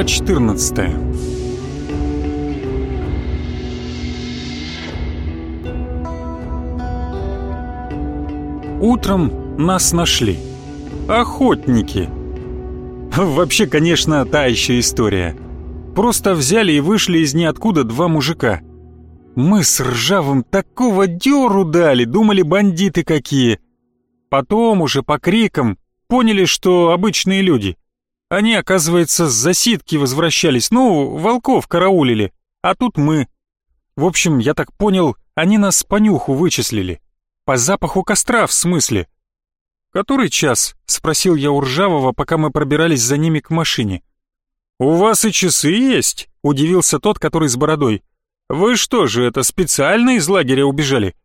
Глава 14 Утром нас нашли. Охотники. Вообще, конечно, та еще история. Просто взяли и вышли из ниоткуда два мужика. Мы с Ржавым такого дёру дали, думали бандиты какие. Потом уже по крикам поняли, что обычные люди. Они, оказывается, с засидки возвращались, ну, волков караулили, а тут мы. В общем, я так понял, они нас по нюху вычислили. По запаху костра, в смысле. «Который час?» — спросил я у Ржавого, пока мы пробирались за ними к машине. «У вас и часы есть?» — удивился тот, который с бородой. «Вы что же, это специально из лагеря убежали?»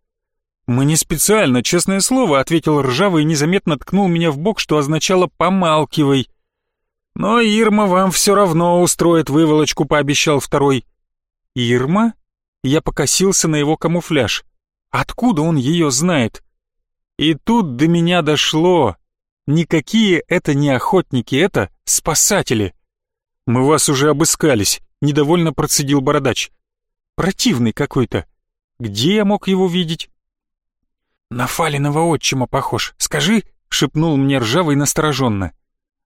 «Мы не специально, честное слово», — ответил Ржавый и незаметно ткнул меня в бок, что означало «помалкивай». «Но Ирма вам все равно устроит выволочку», — пообещал второй. «Ирма?» Я покосился на его камуфляж. Откуда он ее знает? И тут до меня дошло. Никакие это не охотники, это спасатели. «Мы вас уже обыскались», — недовольно процедил бородач. «Противный какой-то. Где я мог его видеть?» «На Фалиного отчима похож. Скажи», — шепнул мне ржавый настороженно.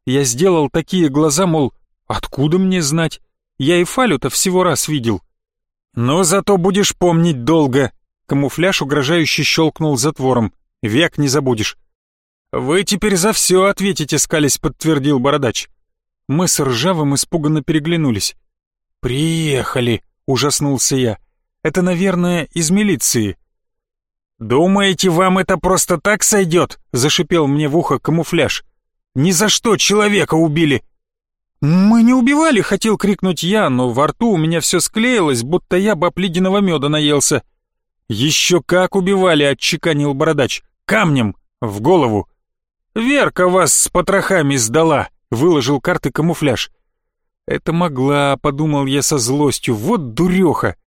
Я сделал такие глаза, мол, откуда мне знать? Я и Фалю-то всего раз видел. «Но зато будешь помнить долго», — камуфляж угрожающе щелкнул затвором. «Век не забудешь». «Вы теперь за все ответите, скались», — подтвердил бородач. Мы с Ржавым испуганно переглянулись. «Приехали», — ужаснулся я. «Это, наверное, из милиции». «Думаете, вам это просто так сойдет?» — зашипел мне в ухо камуфляж. «Ни за что человека убили!» «Мы не убивали!» — хотел крикнуть я, но во рту у меня все склеилось, будто я баб ледяного меда наелся. «Еще как убивали!» — отчеканил бородач. «Камнем! В голову!» «Верка вас с потрохами сдала!» — выложил карты камуфляж. «Это могла», — подумал я со злостью, — «вот дуреха!»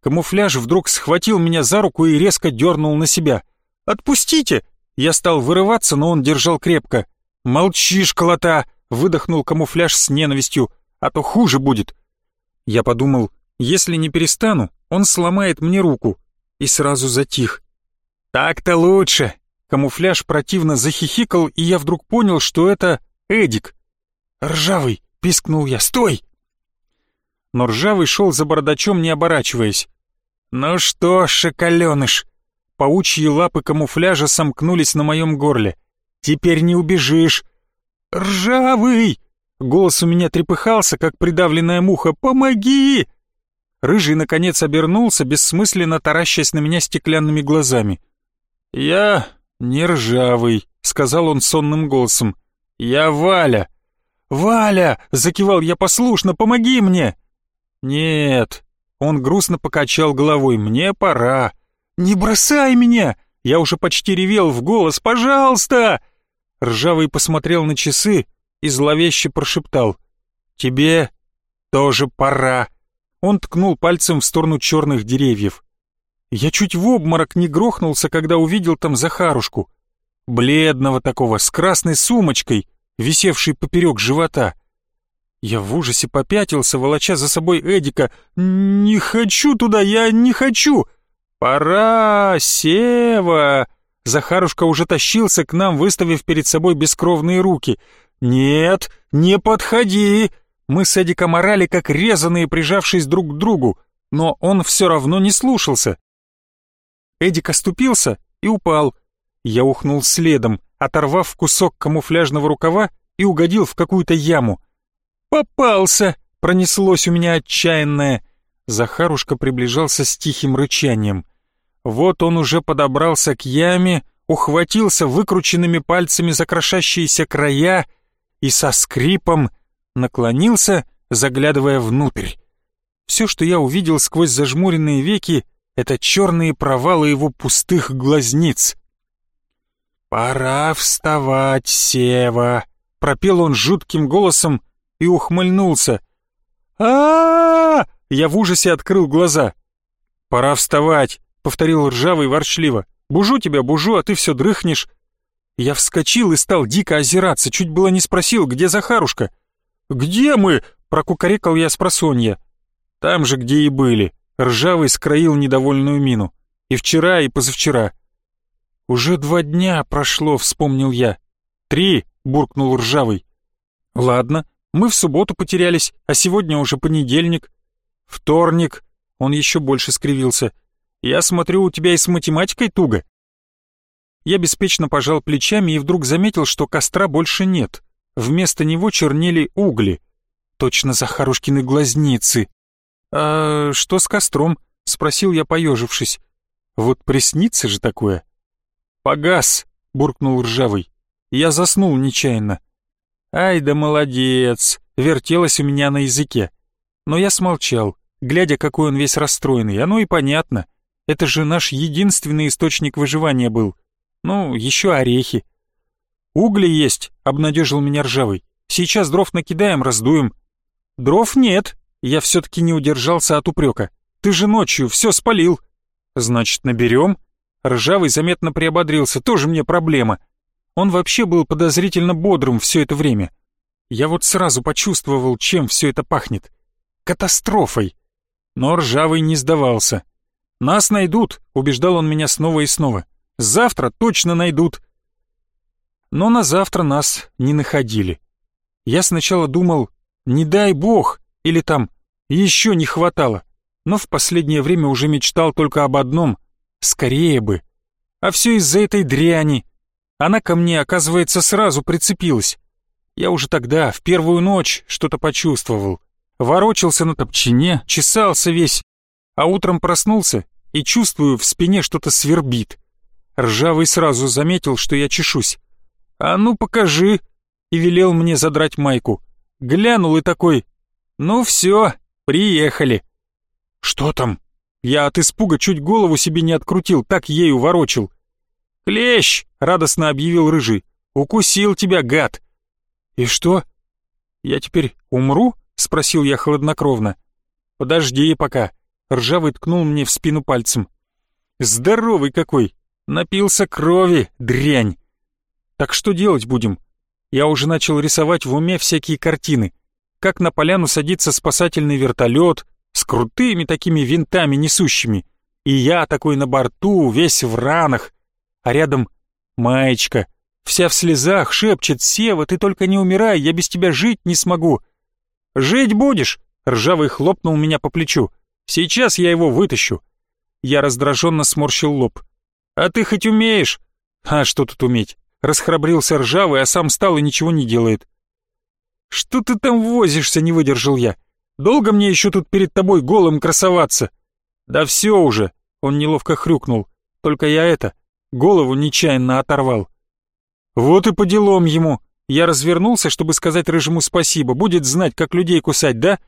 Камуфляж вдруг схватил меня за руку и резко дернул на себя. «Отпустите!» Я стал вырываться, но он держал крепко. «Молчи, школота!» — выдохнул камуфляж с ненавистью. «А то хуже будет!» Я подумал, если не перестану, он сломает мне руку. И сразу затих. «Так-то лучше!» Камуфляж противно захихикал, и я вдруг понял, что это Эдик. «Ржавый!» — пискнул я. «Стой!» Но Ржавый шел за бородачом, не оборачиваясь. «Ну что, шоколеныш!» Паучьи лапы камуфляжа сомкнулись на моем горле. «Теперь не убежишь!» «Ржавый!» Голос у меня трепыхался, как придавленная муха. «Помоги!» Рыжий, наконец, обернулся, бессмысленно таращась на меня стеклянными глазами. «Я не ржавый», — сказал он сонным голосом. «Я Валя». «Валя!» — закивал я послушно. «Помоги мне!» «Нет», он грустно покачал головой. «Мне пора». «Не бросай меня!» Я уже почти ревел в голос. «Пожалуйста!» Ржавый посмотрел на часы и зловеще прошептал. «Тебе тоже пора». Он ткнул пальцем в сторону черных деревьев. Я чуть в обморок не грохнулся, когда увидел там Захарушку. Бледного такого, с красной сумочкой, висевшей поперек живота. Я в ужасе попятился, волоча за собой Эдика. «Не хочу туда, я не хочу!» «Пора, Сева!» Захарушка уже тащился к нам, выставив перед собой бескровные руки. «Нет, не подходи!» Мы с Эдиком орали, как резаные, прижавшись друг к другу, но он все равно не слушался. Эдик оступился и упал. Я ухнул следом, оторвав кусок камуфляжного рукава и угодил в какую-то яму. «Попался!» — пронеслось у меня отчаянное. Захарушка приближался с тихим рычанием. Вот он уже подобрался к яме, ухватился выкрученными пальцами за крошащиеся края и со скрипом наклонился, заглядывая внутрь. Все, что я увидел сквозь зажмуренные веки, это черные провалы его пустых глазниц. «Пора вставать, Сева!» — пропел он жутким голосом и ухмыльнулся. а, -а, Я в ужасе открыл глаза. «Пора вставать», — повторил ржавый ворчливо. «Бужу тебя, бужу, а ты все дрыхнешь». Я вскочил и стал дико озираться, чуть было не спросил, где Захарушка. Где мы?» — прокукарекал я с просонья. «Там же, где и были». Ржавый скроил недовольную мину. «И вчера, и позавчера». «Уже два дня прошло», — вспомнил я. «Три», — буркнул Ржавый. «Ладно, мы в субботу потерялись, а сегодня уже понедельник». «Вторник», — он еще больше скривился. «Я смотрю, у тебя и с математикой туго». Я беспечно пожал плечами и вдруг заметил, что костра больше нет. Вместо него чернели угли. Точно Захарушкины глазницы. «А что с костром?» — спросил я, поежившись. «Вот приснится же такое». «Погас», — буркнул ржавый. Я заснул нечаянно. «Ай да молодец!» — вертелось у меня на языке. Но я смолчал, глядя, какой он весь расстроенный. Оно и понятно. Это же наш единственный источник выживания был. Ну, еще орехи. «Угли есть», — обнадежил меня ржавый. «Сейчас дров накидаем, раздуем». «Дров нет», — я все-таки не удержался от упрека. «Ты же ночью все спалил». «Значит, наберем?» Ржавый заметно приободрился, тоже мне проблема. Он вообще был подозрительно бодрым все это время. Я вот сразу почувствовал, чем все это пахнет. Катастрофой. Но Ржавый не сдавался. «Нас найдут», — убеждал он меня снова и снова. «Завтра точно найдут но на завтра нас не находили. Я сначала думал, не дай бог, или там еще не хватало, но в последнее время уже мечтал только об одном — скорее бы. А все из-за этой дряни. Она ко мне, оказывается, сразу прицепилась. Я уже тогда, в первую ночь, что-то почувствовал. Ворочался на топчине, чесался весь, а утром проснулся и чувствую, в спине что-то свербит. Ржавый сразу заметил, что я чешусь. «А ну покажи!» и велел мне задрать майку. Глянул и такой «Ну все, приехали». «Что там?» Я от испуга чуть голову себе не открутил, так ею ворочил. «Клещ!» — радостно объявил Рыжий. «Укусил тебя, гад!» «И что? Я теперь умру?» — спросил я хладнокровно. «Подожди пока». Ржавый ткнул мне в спину пальцем. «Здоровый какой! Напился крови, дрянь!» Так что делать будем? Я уже начал рисовать в уме всякие картины. Как на поляну садится спасательный вертолет с крутыми такими винтами несущими. И я такой на борту, весь в ранах. А рядом маечка, вся в слезах, шепчет «Сева, ты только не умирай, я без тебя жить не смогу». «Жить будешь?» — ржавый хлопнул меня по плечу. «Сейчас я его вытащу». Я раздраженно сморщил лоб. «А ты хоть умеешь?» «А что тут уметь? Расхрабрился ржавый, а сам стал и ничего не делает. «Что ты там возишься?» — не выдержал я. «Долго мне еще тут перед тобой голым красоваться?» «Да все уже!» — он неловко хрюкнул. «Только я это, голову нечаянно оторвал». «Вот и по делам ему!» Я развернулся, чтобы сказать Рыжему спасибо, будет знать, как людей кусать, да?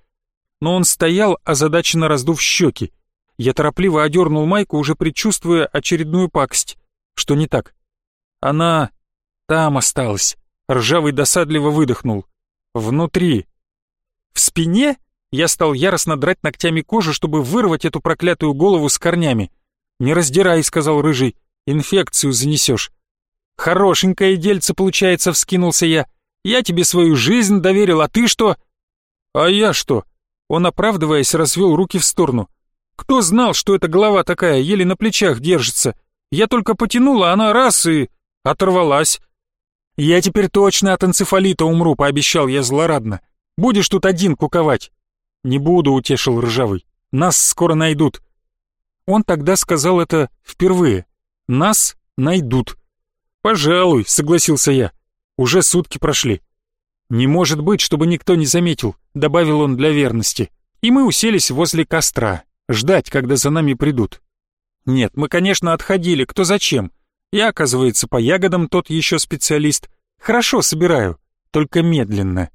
Но он стоял, озадаченно раздув щеки. Я торопливо одернул майку, уже предчувствуя очередную пакость. Что не так? Она там осталось. Ржавый досадливо выдохнул. Внутри. В спине я стал яростно драть ногтями кожу, чтобы вырвать эту проклятую голову с корнями. «Не раздирай», — сказал Рыжий, — «инфекцию занесешь». «Хорошенькое дельце, получается», — вскинулся я. «Я тебе свою жизнь доверил, а ты что?» «А я что?» Он, оправдываясь, развел руки в сторону. «Кто знал, что эта голова такая, еле на плечах держится? Я только потянула, она раз и... оторвалась. «Я теперь точно от энцефалита умру», — пообещал я злорадно. «Будешь тут один куковать». «Не буду», — утешил Ржавый. «Нас скоро найдут». Он тогда сказал это впервые. «Нас найдут». «Пожалуй», — согласился я. «Уже сутки прошли». «Не может быть, чтобы никто не заметил», — добавил он для верности. И мы уселись возле костра, ждать, когда за нами придут. Нет, мы, конечно, отходили, кто зачем. Я, оказывается, по ягодам тот еще специалист. Хорошо собираю, только медленно.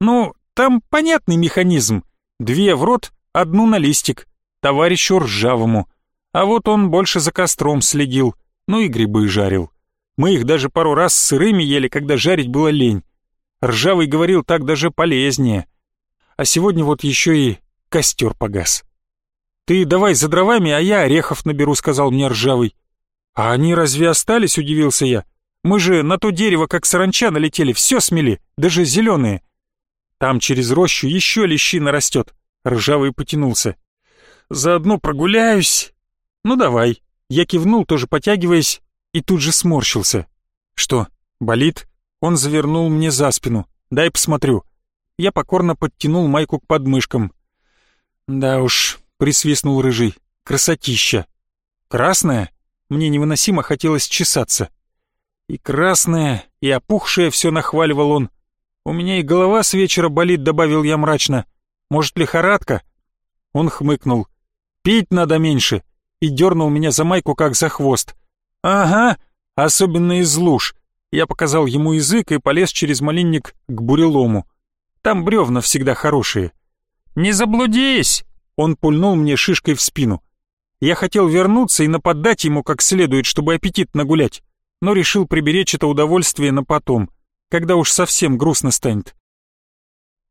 Ну, там понятный механизм. Две в рот, одну на листик. Товарищу ржавому. А вот он больше за костром следил, ну и грибы жарил. Мы их даже пару раз сырыми ели, когда жарить было лень. Ржавый говорил, так даже полезнее. А сегодня вот еще и костер погас. «Ты давай за дровами, а я орехов наберу», — сказал мне Ржавый. «А они разве остались?» — удивился я. «Мы же на то дерево, как саранча, налетели, все смели, даже зеленые». Там через рощу еще лещина растет. Ржавый потянулся. Заодно прогуляюсь. Ну давай. Я кивнул, тоже потягиваясь, и тут же сморщился. Что, болит? Он завернул мне за спину. Дай посмотрю. Я покорно подтянул майку к подмышкам. Да уж, присвистнул рыжий. Красотища. Красная? Мне невыносимо хотелось чесаться. И красное, и опухшее все нахваливал он. У меня и голова с вечера болит, добавил я мрачно. Может, лихорадка? Он хмыкнул. Пить надо меньше. И дернул меня за майку, как за хвост. Ага, особенно из луж. Я показал ему язык и полез через малинник к бурелому. Там бревна всегда хорошие. «Не заблудись!» Он пульнул мне шишкой в спину. Я хотел вернуться и нападать ему как следует, чтобы аппетит нагулять, но решил приберечь это удовольствие на потом, когда уж совсем грустно станет.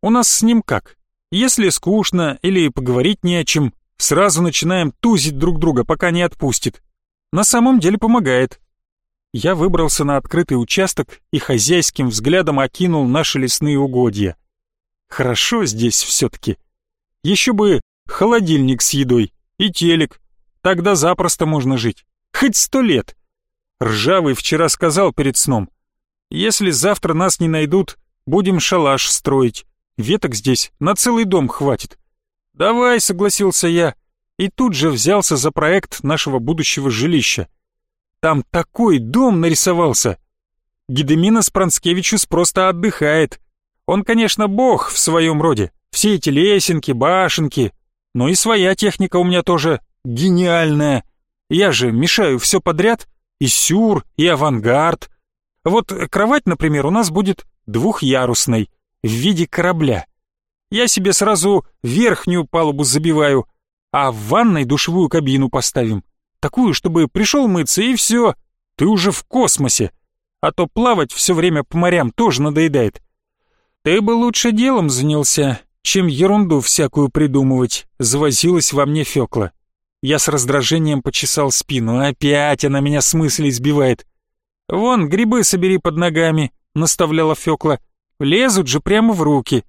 У нас с ним как? Если скучно или поговорить не о чем, сразу начинаем тузить друг друга, пока не отпустит. На самом деле помогает. Я выбрался на открытый участок и хозяйским взглядом окинул наши лесные угодья. Хорошо здесь все-таки. Еще бы холодильник с едой и телек, Тогда запросто можно жить. Хоть сто лет. Ржавый вчера сказал перед сном. Если завтра нас не найдут, будем шалаш строить. Веток здесь на целый дом хватит. Давай, согласился я. И тут же взялся за проект нашего будущего жилища. Там такой дом нарисовался. Гедеминас Пранскевичус просто отдыхает. Он, конечно, бог в своем роде. Все эти лесенки, башенки. Но и своя техника у меня тоже гениальная. Я же мешаю все подряд, и сюр, и авангард. Вот кровать, например, у нас будет двухъярусной, в виде корабля. Я себе сразу верхнюю палубу забиваю, а в ванной душевую кабину поставим. Такую, чтобы пришел мыться, и все, ты уже в космосе. А то плавать все время по морям тоже надоедает. Ты бы лучше делом занялся, чем ерунду всякую придумывать, завозилась во мне Фёкла. Я с раздражением почесал спину. Опять она меня с мыслей сбивает. «Вон, грибы собери под ногами», — наставляла Фёкла. «Лезут же прямо в руки».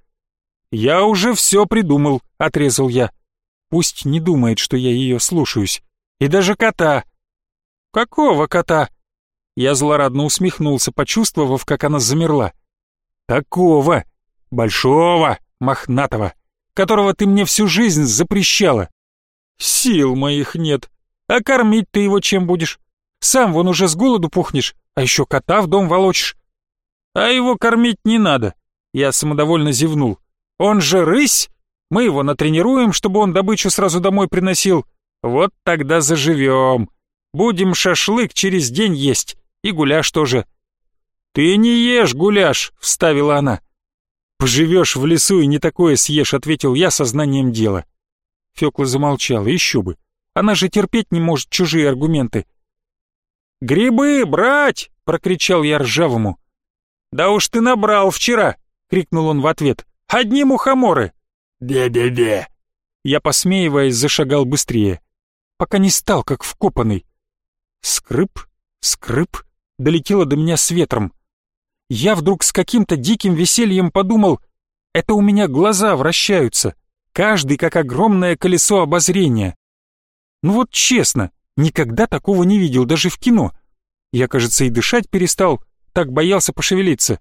«Я уже все придумал», — отрезал я. Пусть не думает, что я ее слушаюсь. И даже кота. «Какого кота?» Я злорадно усмехнулся, почувствовав, как она замерла. «Такого! Большого, мохнатого, которого ты мне всю жизнь запрещала!» Сил моих нет. А кормить ты его чем будешь? Сам вон уже с голоду пухнешь, а еще кота в дом волочишь. А его кормить не надо. Я самодовольно зевнул. Он же рысь. Мы его натренируем, чтобы он добычу сразу домой приносил. Вот тогда заживем. Будем шашлык через день есть. И гуляш тоже. Ты не ешь гуляш, вставила она. Поживешь в лесу и не такое съешь, ответил я сознанием дела. Фёкла замолчала, еще бы. Она же терпеть не может чужие аргументы. «Грибы брать!» — прокричал я ржавому. «Да уж ты набрал вчера!» — крикнул он в ответ. «Одни мухоморы!» «Бе-бе-бе!» Я, посмеиваясь, зашагал быстрее, пока не стал как вкопанный. Скрып, скрып, долетело до меня с ветром. Я вдруг с каким-то диким весельем подумал, это у меня глаза вращаются каждый как огромное колесо обозрения. Ну вот честно, никогда такого не видел, даже в кино. Я, кажется, и дышать перестал, так боялся пошевелиться.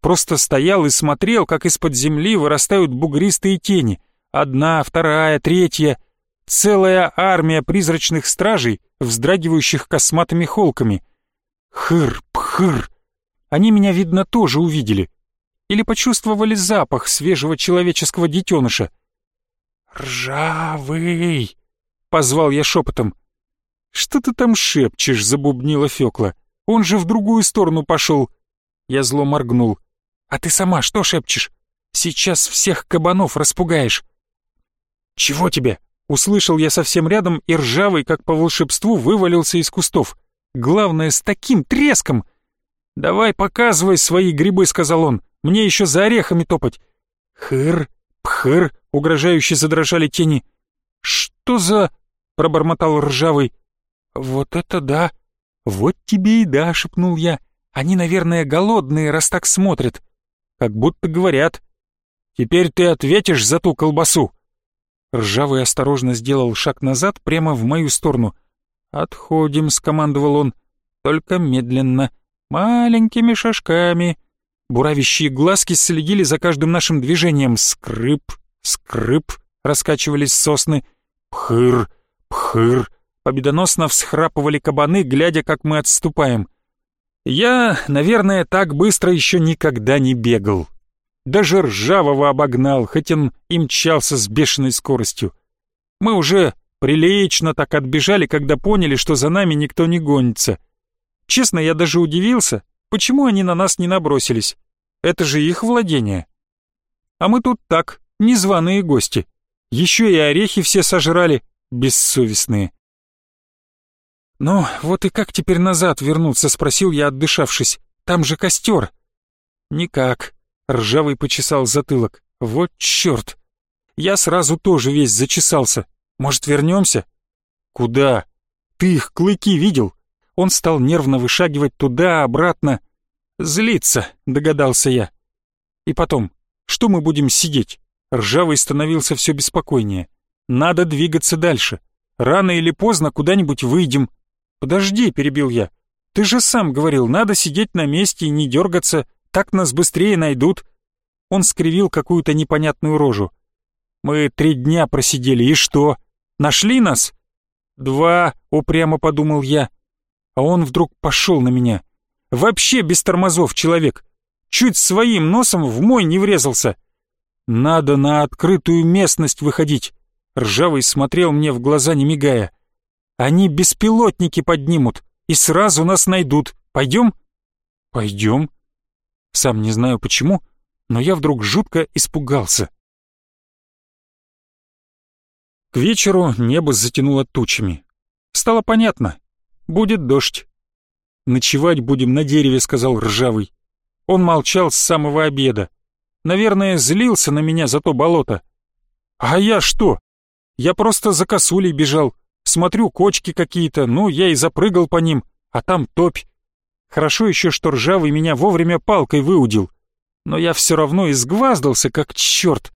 Просто стоял и смотрел, как из-под земли вырастают бугристые тени. Одна, вторая, третья. Целая армия призрачных стражей, вздрагивающих косматыми холками. Хыр, пхыр. Они меня, видно, тоже увидели. Или почувствовали запах свежего человеческого детеныша — «Ржавый!» — позвал я шепотом. «Что ты там шепчешь?» — забубнила Фёкла. «Он же в другую сторону пошел!» Я зло моргнул. «А ты сама что шепчешь? Сейчас всех кабанов распугаешь!» «Чего тебе?» — услышал я совсем рядом, и ржавый, как по волшебству, вывалился из кустов. «Главное, с таким треском!» «Давай показывай свои грибы», — сказал он. «Мне еще за орехами топать». «Хыр, пхыр», угрожающе задрожали тени. «Что за...» — пробормотал ржавый. «Вот это да! Вот тебе и да!» — шепнул я. «Они, наверное, голодные, раз так смотрят. Как будто говорят. Теперь ты ответишь за ту колбасу!» Ржавый осторожно сделал шаг назад прямо в мою сторону. «Отходим», — скомандовал он, — «только медленно, маленькими шажками». Буравящие глазки следили за каждым нашим движением. Скрып, скрып, раскачивались сосны. Пхыр, пхыр, победоносно всхрапывали кабаны, глядя, как мы отступаем. Я, наверное, так быстро еще никогда не бегал. Даже ржавого обогнал, хоть он и мчался с бешеной скоростью. Мы уже прилично так отбежали, когда поняли, что за нами никто не гонится. Честно, я даже удивился, почему они на нас не набросились. Это же их владение. А мы тут так, незваные гости. Еще и орехи все сожрали, бессовестные. «Ну, вот и как теперь назад вернуться?» — спросил я, отдышавшись. «Там же костер». «Никак. Ржавый почесал затылок. «Вот черт! Я сразу тоже весь зачесался. Может, вернемся?» «Куда? Ты их клыки видел?» Он стал нервно вышагивать туда-обратно. «Злиться», — догадался я. «И потом, что мы будем сидеть?» Ржавый становился все беспокойнее. «Надо двигаться дальше. Рано или поздно куда-нибудь выйдем». «Подожди», — перебил я. «Ты же сам говорил, надо сидеть на месте и не дергаться так нас быстрее найдут». Он скривил какую-то непонятную рожу. «Мы три дня просидели, и что? Нашли нас?» «Два», — упрямо подумал я. А он вдруг пошел на меня. Вообще без тормозов человек. Чуть своим носом в мой не врезался. «Надо на открытую местность выходить», — Ржавый смотрел мне в глаза, не мигая. «Они беспилотники поднимут и сразу нас найдут. Пойдем?» «Пойдем», сам не знаю почему, но я вдруг жутко испугался. К вечеру небо затянуло тучами. Стало понятно. Будет дождь. «Ночевать будем на дереве», — сказал Ржавый. Он молчал с самого обеда. Наверное, злился на меня за то болото. А я что? Я просто за косулей бежал. Смотрю, кочки какие-то, ну, я и запрыгал по ним, а там топь. Хорошо еще, что ржавый меня вовремя палкой выудил. Но я все равно изгваздался, как черт.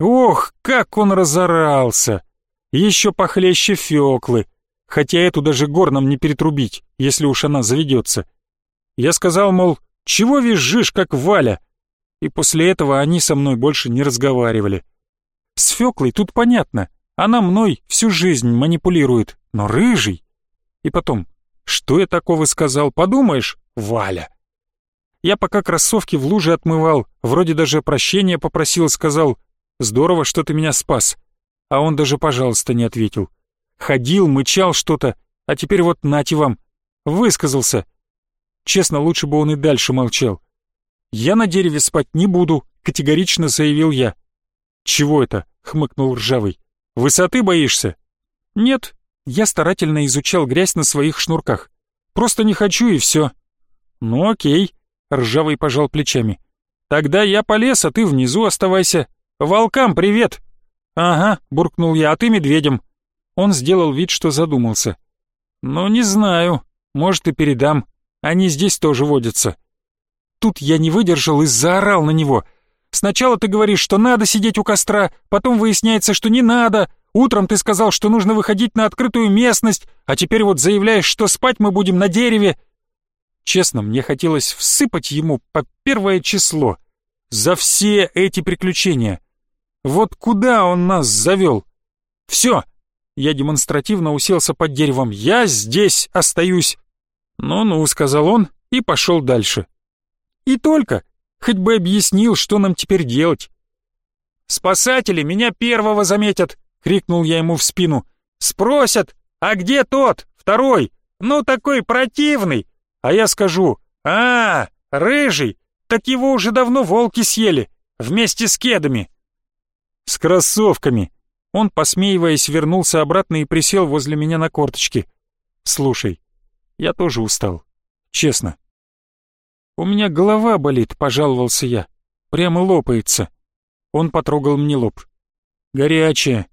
Ох, как он разорался! Еще похлеще Феклы, хотя эту даже горном не перетрубить, если уж она заведется. Я сказал, мол, чего визжишь, как Валя? И после этого они со мной больше не разговаривали. С Феклой тут понятно, она мной всю жизнь манипулирует, но рыжий. И потом, что я такого сказал, подумаешь, Валя? Я пока кроссовки в луже отмывал, вроде даже прощения попросил, сказал, здорово, что ты меня спас. А он даже пожалуйста не ответил. Ходил, мычал что-то, а теперь вот нате вам. Высказался. Честно, лучше бы он и дальше молчал. «Я на дереве спать не буду», — категорично заявил я. «Чего это?» — хмыкнул Ржавый. «Высоты боишься?» «Нет, я старательно изучал грязь на своих шнурках. Просто не хочу и все. Ну окей, ржавый пожал плечами. Тогда я полез, а ты внизу оставайся. Волкам привет. Ага, буркнул я, а ты медведем. Он сделал вид, что задумался. Ну не знаю, может и передам. Они здесь тоже водятся. Тут я не выдержал и заорал на него. Сначала ты говоришь, что надо сидеть у костра, потом выясняется, что не надо, Утром ты сказал, что нужно выходить на открытую местность, а теперь вот заявляешь, что спать мы будем на дереве. Честно, мне хотелось всыпать ему по первое число. За все эти приключения. Вот куда он нас завел? Все. Я демонстративно уселся под деревом. Я здесь остаюсь. Ну-ну, сказал он и пошел дальше. И только. Хоть бы объяснил, что нам теперь делать. Спасатели меня первого заметят, крикнул я ему в спину. «Спросят, а где тот, второй? Ну, такой противный!» А я скажу, «А, рыжий, так его уже давно волки съели, вместе с кедами». «С кроссовками!» Он, посмеиваясь, вернулся обратно и присел возле меня на корточки. «Слушай, я тоже устал, честно». «У меня голова болит», — пожаловался я. «Прямо лопается». Он потрогал мне лоб. «Горячая.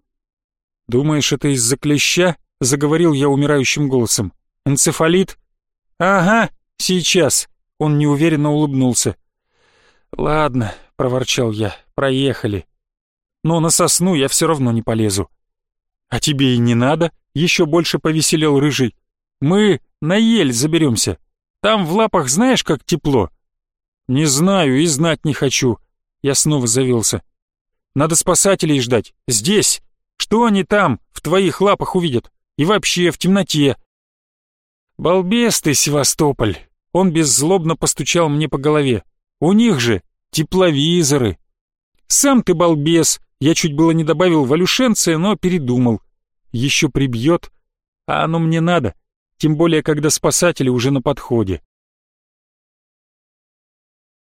«Думаешь, это из-за клеща?» — заговорил я умирающим голосом. «Энцефалит?» «Ага, сейчас», — он неуверенно улыбнулся. «Ладно», — проворчал я, проехали. Но на сосну я все равно не полезу. А тебе и не надо, еще больше повеселел рыжий. Мы на ель заберемся. Там в лапах знаешь, как тепло? Не знаю и знать не хочу. Я снова завелся. Надо спасателей ждать. Здесь. Что они там, в твоих лапах увидят? И вообще, в темноте. Балбес ты, Севастополь. Он беззлобно постучал мне по голове. У них же тепловизоры. Сам ты балбес. Я чуть было не добавил валюшенция, но передумал. Еще прибьет. А оно мне надо. Тем более, когда спасатели уже на подходе.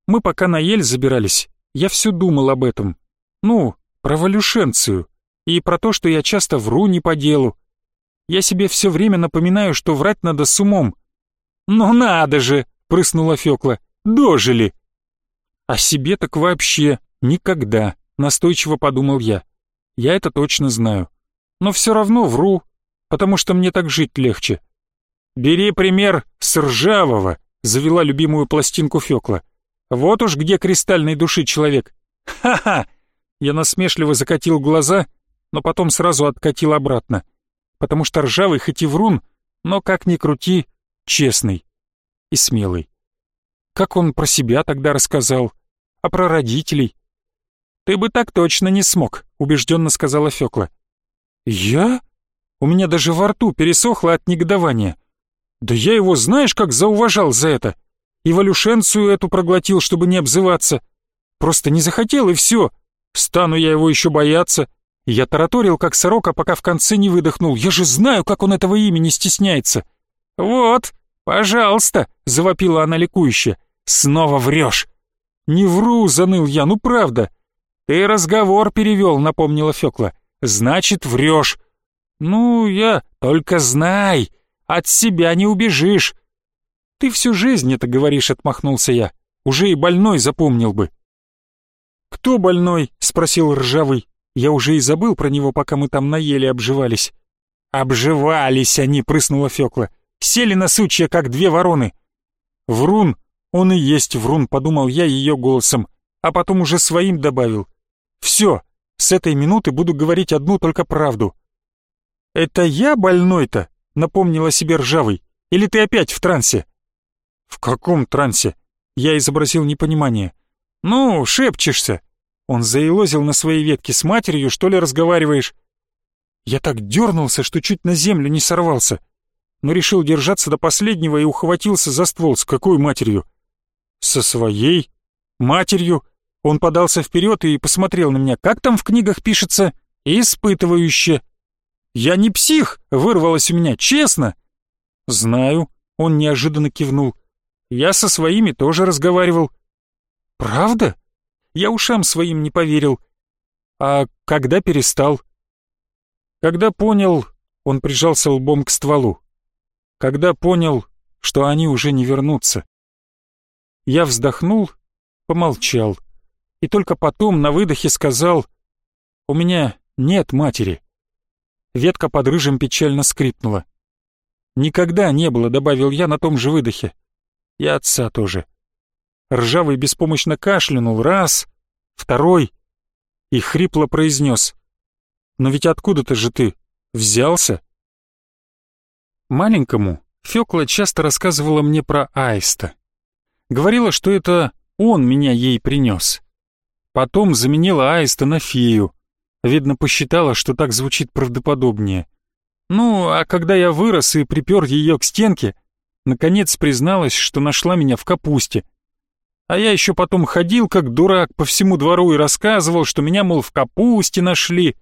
Мы пока на ель забирались, я все думал об этом. Ну, про валюшенцию. И про то, что я часто вру не по делу. Я себе все время напоминаю, что врать надо с умом. «Ну надо же!» — прыснула Фёкла. «Дожили!» «О себе так вообще никогда», — настойчиво подумал я. «Я это точно знаю. Но все равно вру, потому что мне так жить легче». «Бери пример с ржавого», — завела любимую пластинку Фёкла. Вот уж где кристальной души человек. Ха-ха! Я насмешливо закатил глаза, но потом сразу откатил обратно. Потому что ржавый хоть и врун, но как ни крути, честный и смелый. Как он про себя тогда рассказал, а про родителей? «Ты бы так точно не смог», — убежденно сказала Фёкла. «Я?» У меня даже во рту пересохло от негодования. «Да я его знаешь, как зауважал за это!» Эволюшенцию эту проглотил, чтобы не обзываться. Просто не захотел, и все. Стану я его еще бояться. Я тараторил, как сорока, пока в конце не выдохнул. Я же знаю, как он этого имени стесняется. «Вот, пожалуйста», — завопила она ликующе. «Снова врешь». «Не вру», — заныл я, — «ну правда». «Ты разговор перевел», — напомнила Фёкла. «Значит, врешь». «Ну, я... Только знай, от себя не убежишь. «Ты всю жизнь это говоришь», — отмахнулся я. «Уже и больной запомнил бы». «Кто больной?» — спросил Ржавый. Я уже и забыл про него, пока мы там на еле обживались. «Обживались они!» — прыснула Фёкла. «Сели на сучья, как две вороны!» «Врун! Он и есть врун!» — подумал я ее голосом, а потом уже своим добавил. «Все, с этой минуты буду говорить одну только правду». «Это я больной-то?» — напомнила себе Ржавый. «Или ты опять в трансе?» «В каком трансе?» Я изобразил непонимание. «Ну, шепчешься». Он заилозил на своей ветке. «С матерью, что ли, разговариваешь?» Я так дернулся, что чуть на землю не сорвался. Но решил держаться до последнего и ухватился за ствол. С какой матерью? Со своей матерью. Он подался вперед и посмотрел на меня. Как там в книгах пишется? Испытывающе. «Я не псих!» — вырвалось у меня. «Честно!» «Знаю», — он неожиданно кивнул. Я со своими тоже разговаривал. Правда? Я ушам своим не поверил. А когда перестал? Когда понял, он прижался лбом к стволу. Когда понял, что они уже не вернутся. Я вздохнул, помолчал. И только потом на выдохе сказал, «У меня нет матери». Ветка под рыжим печально скрипнула. «Никогда не было», — добавил я на том же выдохе. И отца тоже. Ржавый беспомощно кашлянул раз, второй и хрипло произнес. «Но ведь откуда-то же ты взялся?» Маленькому Фёкла часто рассказывала мне про аиста. Говорила, что это он меня ей принес. Потом заменила аиста на фею. Видно, посчитала, что так звучит правдоподобнее. Ну, а когда я вырос и припер ее к стенке, наконец призналась, что нашла меня в капусте. А я еще потом ходил, как дурак, по всему двору и рассказывал, что меня, мол, в капусте нашли.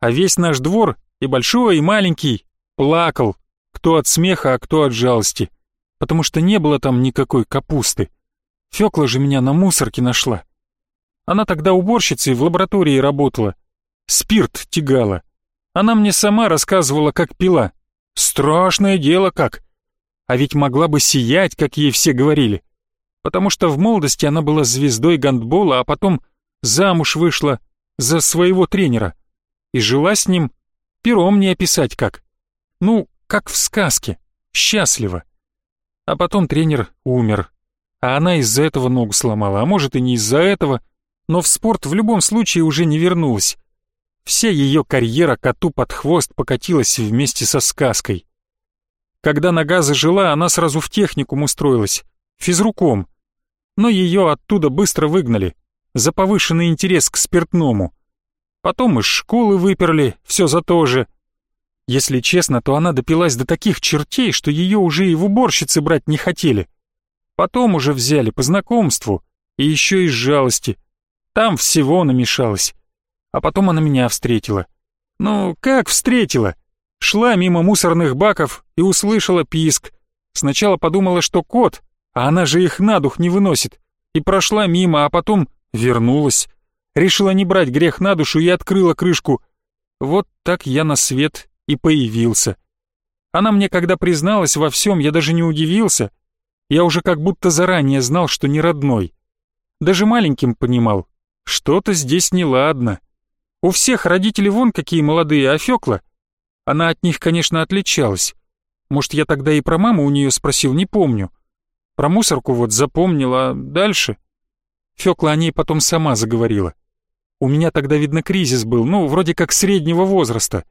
А весь наш двор, и большой, и маленький, плакал, кто от смеха, а кто от жалости, потому что не было там никакой капусты. Фёкла же меня на мусорке нашла. Она тогда уборщицей в лаборатории работала. Спирт тягала. Она мне сама рассказывала, как пила. Страшное дело как. А ведь могла бы сиять, как ей все говорили. Потому что в молодости она была звездой гандбола, а потом замуж вышла за своего тренера. И жила с ним, пером не описать как. Ну, как в сказке, счастливо. А потом тренер умер. А она из-за этого ногу сломала, а может и не из-за этого, но в спорт в любом случае уже не вернулась. Вся ее карьера коту под хвост покатилась вместе со сказкой. Когда нога зажила, она сразу в техникум устроилась, физруком. Но ее оттуда быстро выгнали, за повышенный интерес к спиртному. Потом из школы выперли, все за то же. Если честно, то она допилась до таких чертей, что ее уже и в уборщицы брать не хотели. Потом уже взяли по знакомству, и еще из жалости. Там всего намешалось. А потом она меня встретила. Ну, как встретила? Шла мимо мусорных баков и услышала писк. Сначала подумала, что кот, а она же их на дух не выносит. И прошла мимо, а потом вернулась. Решила не брать грех на душу и открыла крышку. Вот так я на свет и появился. Она мне когда призналась во всем, я даже не удивился. Я уже как будто заранее знал, что не родной. Даже маленьким понимал, что-то здесь неладно. У всех родители вон какие молодые, а Фёкла... Она от них, конечно, отличалась. Может, я тогда и про маму у нее спросил, не помню. Про мусорку вот запомнил, а дальше... Фёкла о ней потом сама заговорила. У меня тогда, видно, кризис был, ну, вроде как среднего возраста.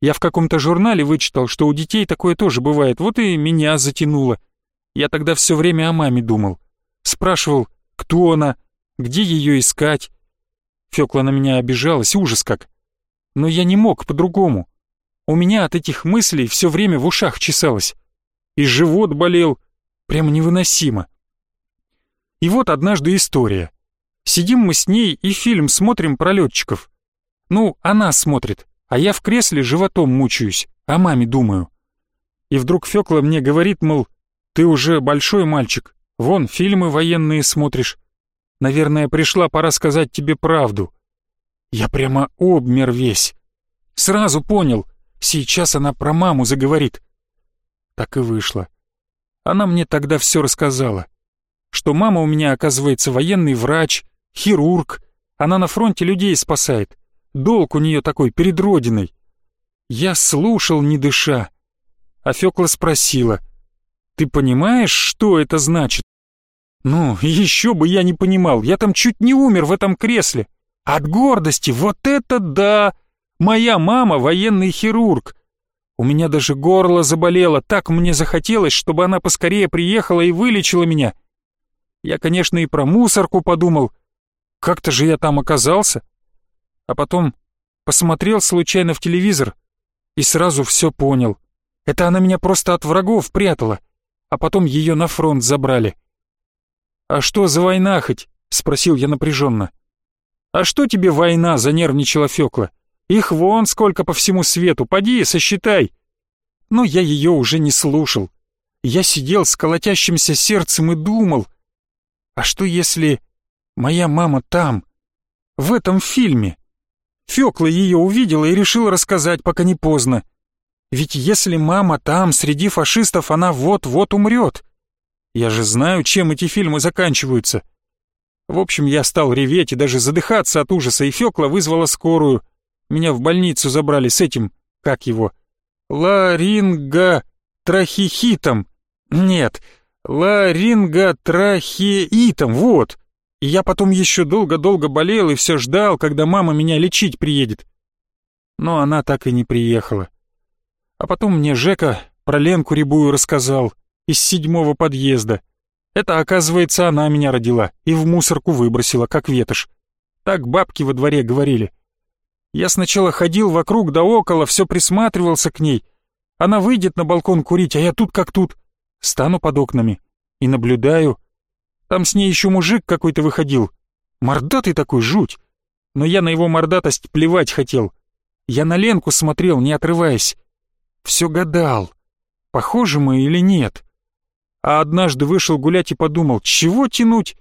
Я в каком-то журнале вычитал, что у детей такое тоже бывает, вот и меня затянуло. Я тогда все время о маме думал. Спрашивал, кто она, где ее искать. Фёкла на меня обижалась, ужас как. Но я не мог по-другому. У меня от этих мыслей все время в ушах чесалось. И живот болел, прямо невыносимо. И вот однажды история. Сидим мы с ней и фильм смотрим про летчиков. Ну, она смотрит, а я в кресле животом мучаюсь, о маме думаю. И вдруг Фёкла мне говорит, мол, ты уже большой мальчик, вон фильмы военные смотришь. Наверное, пришла пора сказать тебе правду. Я прямо обмер весь. Сразу понял, сейчас она про маму заговорит. Так и вышло. Она мне тогда все рассказала. Что мама у меня, оказывается, военный врач, хирург. Она на фронте людей спасает. Долг у нее такой перед родиной. Я слушал, не дыша. А Фёкла спросила, «Ты понимаешь, что это значит?» Ну, еще бы я не понимал, я там чуть не умер в этом кресле. От гордости, вот это да! Моя мама военный хирург. У меня даже горло заболело, так мне захотелось, чтобы она поскорее приехала и вылечила меня. Я, конечно, и про мусорку подумал. Как-то же я там оказался. А потом посмотрел случайно в телевизор и сразу все понял. Это она меня просто от врагов прятала, а потом ее на фронт забрали. «А что за война хоть?» — спросил я напряженно. «А что тебе война?» — занервничала Фёкла. «Их вон сколько по всему свету, поди, сосчитай». Но я ее уже не слушал. Я сидел с колотящимся сердцем и думал, а что если моя мама там, в этом фильме? Фёкла ее увидела и решила рассказать, пока не поздно. Ведь если мама там, среди фашистов, она вот-вот умрет. Я же знаю, чем эти фильмы заканчиваются. В общем, я стал реветь и даже задыхаться от ужаса, и Фёкла вызвала скорую. Меня в больницу забрали с этим, как его, ларинготрахихитом. Нет, ларинготрахеитом, вот. И я потом еще долго-долго болел и все ждал, когда мама меня лечить приедет. Но она так и не приехала. А потом мне Жека про Ленку Рябую рассказал из седьмого подъезда. Это, оказывается, она меня родила и в мусорку выбросила, как ветошь. Так бабки во дворе говорили. Я сначала ходил вокруг да около, все присматривался к ней. Она выйдет на балкон курить, а я тут как тут. Стану под окнами и наблюдаю. Там с ней еще мужик какой-то выходил. Мордатый такой, жуть. Но я на его мордатость плевать хотел. Я на Ленку смотрел, не отрываясь. Все гадал, похожи мы или нет а однажды вышел гулять и подумал, чего тянуть?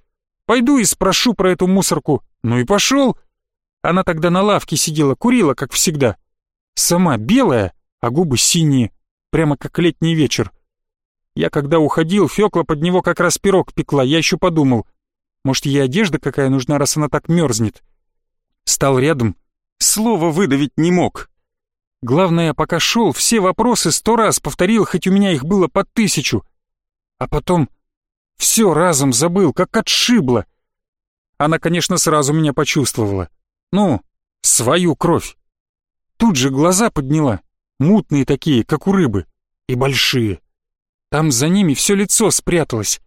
Пойду и спрошу про эту мусорку. Ну и пошел. Она тогда на лавке сидела, курила, как всегда. Сама белая, а губы синие, прямо как летний вечер. Я когда уходил, Фёкла под него как раз пирог пекла, я еще подумал, может, ей одежда какая нужна, раз она так мерзнет. Стал рядом, слова выдавить не мог. Главное, пока шел, все вопросы сто раз повторил, хоть у меня их было по тысячу — а потом все разом забыл, как отшибло. Она, конечно, сразу меня почувствовала. Ну, свою кровь. Тут же глаза подняла, мутные такие, как у рыбы, и большие. Там за ними все лицо спряталось.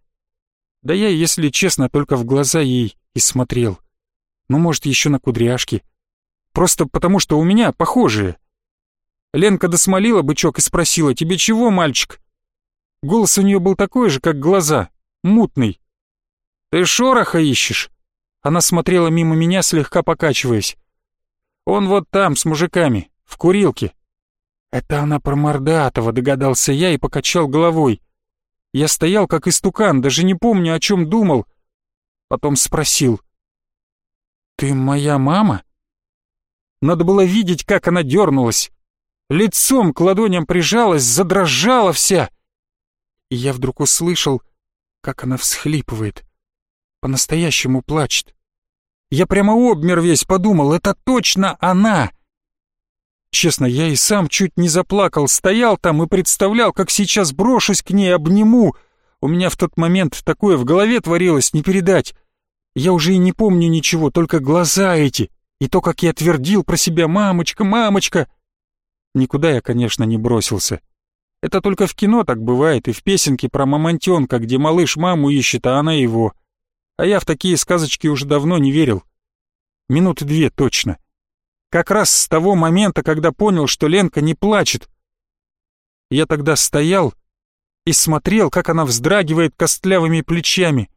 Да я, если честно, только в глаза ей и смотрел. Ну, может, еще на кудряшки. Просто потому, что у меня похожие. Ленка досмолила бычок и спросила, «Тебе чего, мальчик?» Голос у нее был такой же, как глаза, мутный. «Ты шороха ищешь?» Она смотрела мимо меня, слегка покачиваясь. «Он вот там, с мужиками, в курилке». «Это она про Мордатова», догадался я и покачал головой. Я стоял как истукан, даже не помню, о чем думал. Потом спросил. «Ты моя мама?» Надо было видеть, как она дернулась. Лицом к ладоням прижалась, задрожала вся. И я вдруг услышал, как она всхлипывает. По-настоящему плачет. Я прямо обмер весь, подумал, это точно она. Честно, я и сам чуть не заплакал, стоял там и представлял, как сейчас брошусь к ней, обниму. У меня в тот момент такое в голове творилось, не передать. Я уже и не помню ничего, только глаза эти, и то, как я твердил про себя «мамочка, мамочка». Никуда я, конечно, не бросился. Это только в кино так бывает, и в песенке про мамонтенка, где малыш маму ищет, а она его. А я в такие сказочки уже давно не верил. Минуты две точно. Как раз с того момента, когда понял, что Ленка не плачет. Я тогда стоял и смотрел, как она вздрагивает костлявыми плечами,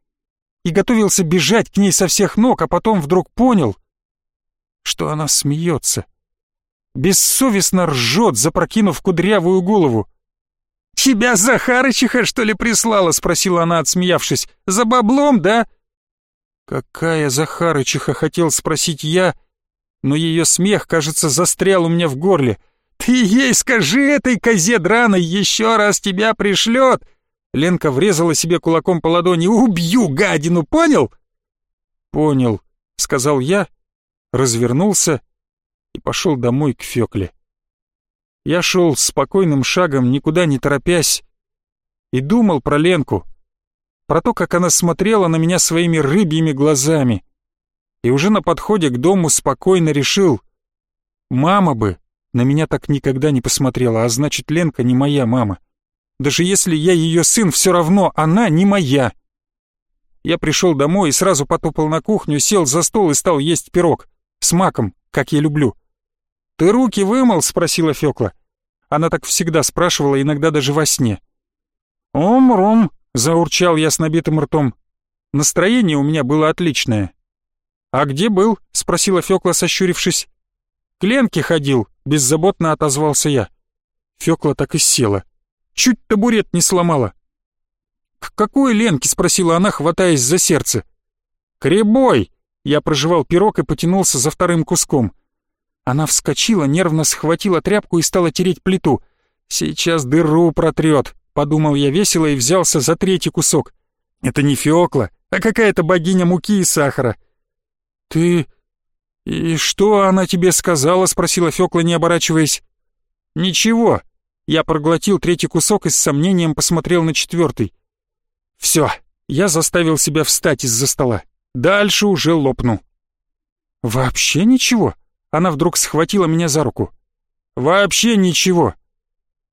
и готовился бежать к ней со всех ног, а потом вдруг понял, что она смеется. Бессовестно ржет, запрокинув кудрявую голову. «Тебя Захарычиха, что ли, прислала?» — спросила она, отсмеявшись. «За баблом, да?» «Какая Захарычиха?» — хотел спросить я, — но ее смех, кажется, застрял у меня в горле. «Ты ей скажи этой козе драной, еще раз тебя пришлет!» Ленка врезала себе кулаком по ладони. «Убью гадину, понял?» «Понял», — сказал я, развернулся и пошел домой к Фекле. Я шел спокойным шагом, никуда не торопясь, и думал про Ленку, про то, как она смотрела на меня своими рыбьими глазами и уже на подходе к дому спокойно решил, мама бы на меня так никогда не посмотрела, а значит Ленка не моя мама. Даже если я ее сын, все равно она не моя. Я пришел домой и сразу потопал на кухню, сел за стол и стал есть пирог. С маком, как я люблю. «Ты руки вымыл?» — спросила Фёкла. Она так всегда спрашивала, иногда даже во сне. «Ом-ром!» — заурчал я с набитым ртом. Настроение у меня было отличное. «А где был?» — спросила Фёкла, сощурившись. «К Ленке ходил», — беззаботно отозвался я. Фёкла так и села. Чуть табурет не сломала. «К какой Ленке?» — спросила она, хватаясь за сердце. «Кребой!» — я прожевал пирог и потянулся за вторым куском. Она вскочила, нервно схватила тряпку и стала тереть плиту. «Сейчас дыру протрет», — подумал я весело и взялся за третий кусок. «Это не Фёкла, а какая-то богиня муки и сахара». «Ты... и что она тебе сказала?» — спросила Фёкла, не оборачиваясь. «Ничего». Я проглотил третий кусок и с сомнением посмотрел на четвертый. «Всё, я заставил себя встать из-за стола. Дальше уже лопну». «Вообще ничего?» Она вдруг схватила меня за руку. «Вообще ничего!»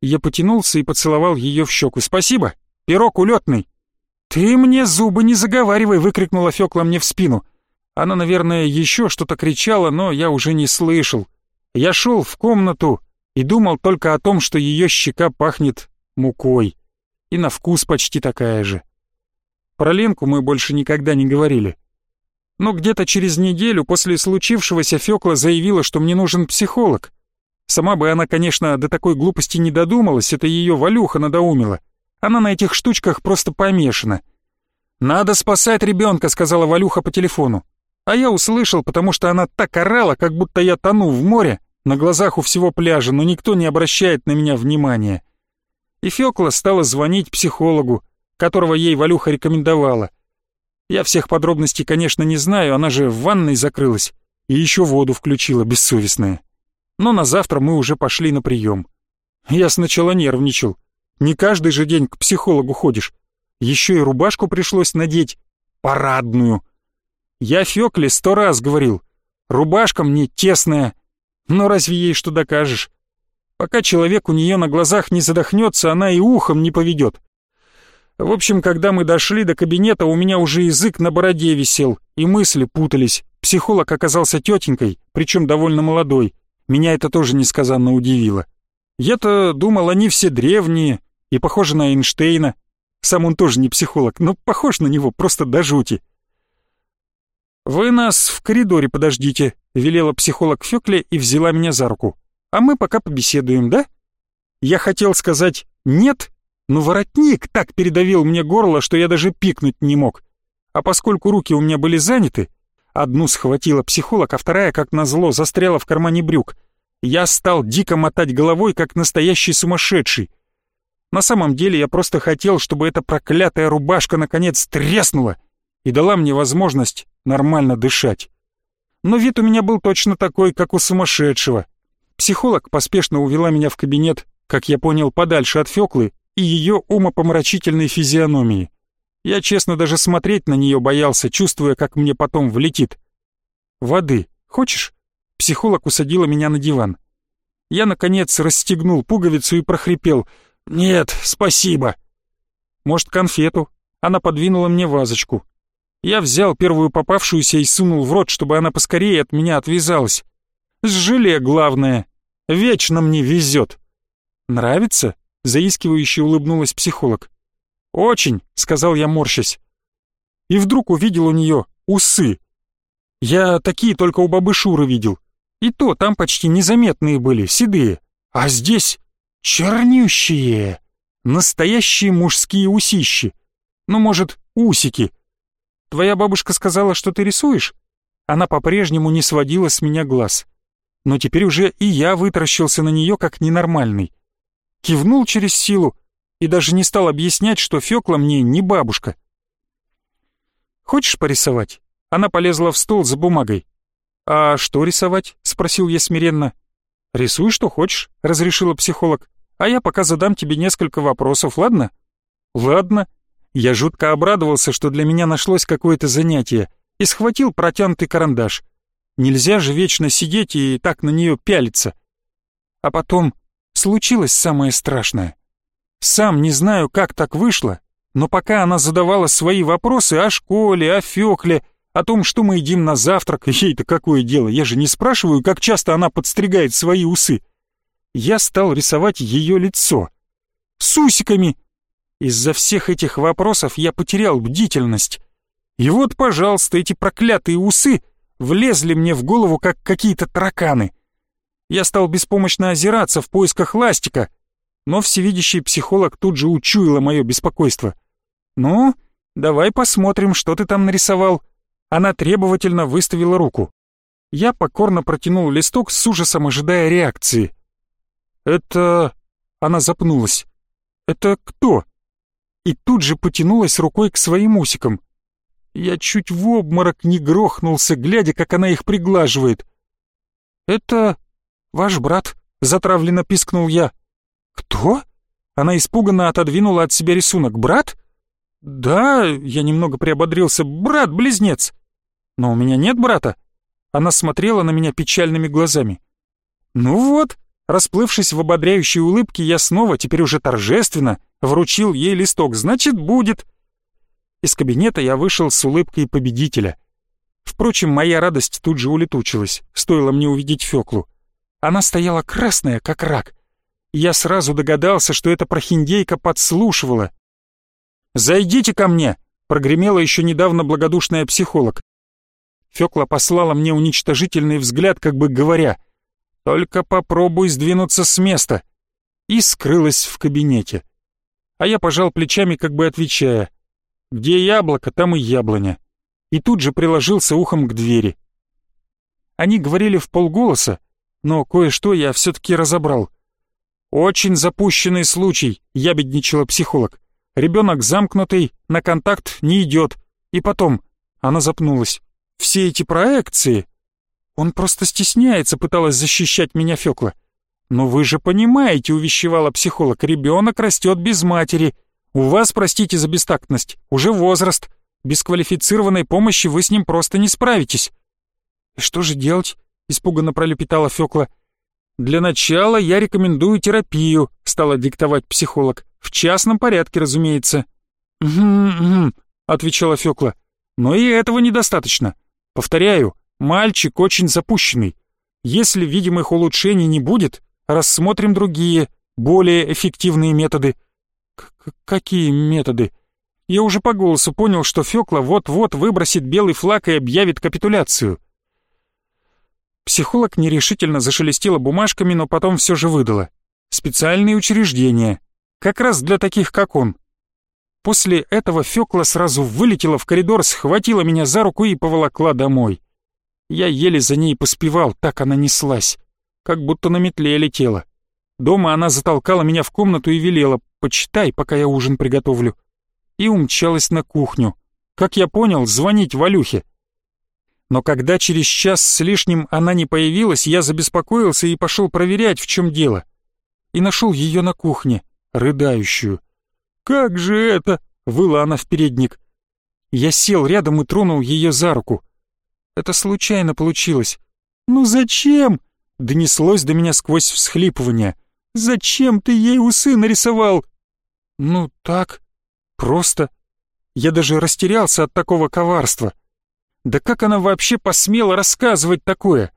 Я потянулся и поцеловал ее в щеку. «Спасибо! Пирог улетный!» «Ты мне зубы не заговаривай!» — выкрикнула Фёкла мне в спину. Она, наверное, еще что-то кричала, но я уже не слышал. Я шел в комнату и думал только о том, что ее щека пахнет мукой. И на вкус почти такая же. Про Ленку мы больше никогда не говорили. Но где-то через неделю после случившегося Фёкла заявила, что мне нужен психолог. Сама бы она, конечно, до такой глупости не додумалась, это ее Валюха надоумила. Она на этих штучках просто помешана. «Надо спасать ребенка», — сказала Валюха по телефону. А я услышал, потому что она так орала, как будто я тону в море, на глазах у всего пляжа, но никто не обращает на меня внимания. И Фёкла стала звонить психологу, которого ей Валюха рекомендовала. Я всех подробностей, конечно, не знаю, она же в ванной закрылась и еще воду включила, бессовестная. Но на завтра мы уже пошли на прием. Я сначала нервничал. Не каждый же день к психологу ходишь. Еще и рубашку пришлось надеть, парадную — Я Фёкле сто раз говорил, рубашка мне тесная, но разве ей что докажешь? Пока человек у нее на глазах не задохнется, она и ухом не поведет. В общем, когда мы дошли до кабинета, у меня уже язык на бороде висел, и мысли путались. Психолог оказался тетенькой, причем довольно молодой. Меня это тоже несказанно удивило. Я-то думал, они все древние и похожи на Эйнштейна. Сам он тоже не психолог, но похож на него просто до жути. «Вы нас в коридоре подождите», — велела психолог Фёкле и взяла меня за руку. «А мы пока побеседуем, да?» Я хотел сказать «нет», но воротник так передавил мне горло, что я даже пикнуть не мог. А поскольку руки у меня были заняты, одну схватила психолог, а вторая, как назло, застряла в кармане брюк. Я стал дико мотать головой, как настоящий сумасшедший. На самом деле я просто хотел, чтобы эта проклятая рубашка наконец треснула и дала мне возможность нормально дышать. Но вид у меня был точно такой, как у сумасшедшего. Психолог поспешно увела меня в кабинет, как я понял, подальше от Фёклы и ее умопомрачительной физиономии. Я, честно, даже смотреть на нее боялся, чувствуя, как мне потом влетит. «Воды. Хочешь?» Психолог усадила меня на диван. Я, наконец, расстегнул пуговицу и прохрипел. «Нет, спасибо». «Может, конфету?» Она подвинула мне вазочку. Я взял первую попавшуюся и сунул в рот, чтобы она поскорее от меня отвязалась. С желе главное. Вечно мне везет. «Нравится?» — заискивающе улыбнулась психолог. «Очень», — сказал я, морщась. И вдруг увидел у нее усы. Я такие только у бабы Шуры видел. И то там почти незаметные были, седые. А здесь чернющие. Настоящие мужские усищи. Ну, может, усики. Твоя бабушка сказала, что ты рисуешь? Она по-прежнему не сводила с меня глаз. Но теперь уже и я вытаращился на нее как ненормальный. Кивнул через силу и даже не стал объяснять, что Фёкла мне не бабушка. «Хочешь порисовать?» Она полезла в стол за бумагой. «А что рисовать?» — спросил я смиренно. «Рисуй, что хочешь», — разрешила психолог. «А я пока задам тебе несколько вопросов, ладно?» «Ладно». Я жутко обрадовался, что для меня нашлось какое-то занятие, и схватил протянутый карандаш. Нельзя же вечно сидеть и так на нее пялиться. А потом случилось самое страшное. Сам не знаю, как так вышло, но пока она задавала свои вопросы о школе, о Фёкле, о том, что мы едим на завтрак, ей-то какое дело, я же не спрашиваю, как часто она подстригает свои усы. Я стал рисовать ее лицо. С усиками. Из-за всех этих вопросов я потерял бдительность. И вот, пожалуйста, эти проклятые усы влезли мне в голову, как какие-то тараканы. Я стал беспомощно озираться в поисках ластика, но всевидящий психолог тут же учуяла мое беспокойство. «Ну, давай посмотрим, что ты там нарисовал». Она требовательно выставила руку. Я покорно протянул листок с ужасом, ожидая реакции. «Это...» Она запнулась. «Это кто?» И тут же потянулась рукой к своим усикам. Я чуть в обморок не грохнулся, глядя, как она их приглаживает. «Это ваш брат», — затравленно пискнул я. «Кто?» Она испуганно отодвинула от себя рисунок. «Брат?» «Да», — я немного приободрился, — «брат-близнец». «Но у меня нет брата». Она смотрела на меня печальными глазами. «Ну вот», расплывшись в ободряющей улыбке, я снова, теперь уже торжественно, вручил ей листок. «Значит, будет». Из кабинета я вышел с улыбкой победителя. Впрочем, моя радость тут же улетучилась, стоило мне увидеть Фёклу. Она стояла красная, как рак. Я сразу догадался, что эта прохиндейка подслушивала. «Зайдите ко мне!» — прогремела еще недавно благодушная психолог. Фёкла послала мне уничтожительный взгляд, как бы говоря, «Только попробуй сдвинуться с места», и скрылась в кабинете. А я пожал плечами, как бы отвечая, «Где яблоко, там и яблоня», и тут же приложился ухом к двери. Они говорили в полголоса, но кое-что я все-таки разобрал. «Очень запущенный случай», — ябедничала психолог. «Ребенок замкнутый, на контакт не идет. И потом...» Она запнулась все эти проекции. Он просто стесняется, пыталась защищать меня Фёкла. Но вы же понимаете, увещевала психолог, ребенок растет без матери. У вас, простите за бестактность, уже возраст. Без квалифицированной помощи вы с ним просто не справитесь». «И что же делать?» — испуганно пролепетала Фёкла. «Для начала я рекомендую терапию», — стала диктовать психолог. «В частном порядке, разумеется». «Угу, угу», — отвечала Фёкла. «Но и этого недостаточно. Повторяю, мальчик очень запущенный. Если видимых улучшений не будет, рассмотрим другие, более эффективные методы». «Какие методы?» Я уже по голосу понял, что Фёкла вот-вот выбросит белый флаг и объявит капитуляцию. Психолог нерешительно зашелестела бумажками, но потом все же выдала. Специальные учреждения. Как раз для таких, как он. После этого Фёкла сразу вылетела в коридор, схватила меня за руку и поволокла домой. Я еле за ней поспевал, так она неслась. Как будто на метле летела. Дома она затолкала меня в комнату и велела «почитай, пока я ужин приготовлю». И умчалась на кухню. Как я понял, звонить Валюхе. Но когда через час с лишним она не появилась, я забеспокоился и пошел проверять, в чем дело. И нашел ее на кухне, рыдающую. «Как же это?» — выла она в передник. Я сел рядом и тронул ее за руку. Это случайно получилось. «Ну зачем?» — донеслось до меня сквозь всхлипывание. «Зачем ты ей усы нарисовал?» «Ну так, просто. Я даже растерялся от такого коварства. Да как она вообще посмела рассказывать такое?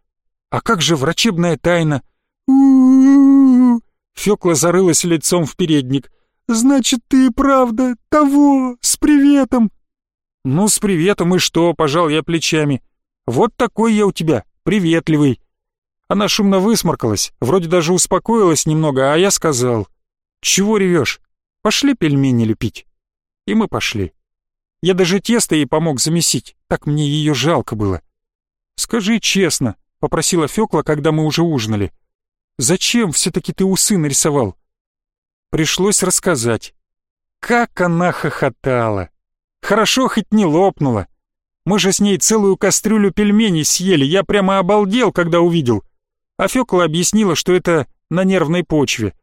А как же врачебная тайна? Фёкла зарылась лицом в передник. «Значит, ты и правда того, с приветом!» «Ну, с приветом и что?» — пожал я плечами. «Вот такой я у тебя, приветливый!» Она шумно высморкалась, вроде даже успокоилась немного, а я сказал. «Чего ревешь? Пошли пельмени лепить!» И мы пошли. Я даже тесто ей помог замесить, так мне ее жалко было. «Скажи честно», — попросила Фёкла, когда мы уже ужинали. «Зачем все-таки ты усы нарисовал?» Пришлось рассказать. Как она хохотала! Хорошо хоть не лопнула. Мы же с ней целую кастрюлю пельменей съели, я прямо обалдел, когда увидел. А Фёкла объяснила, что это на нервной почве.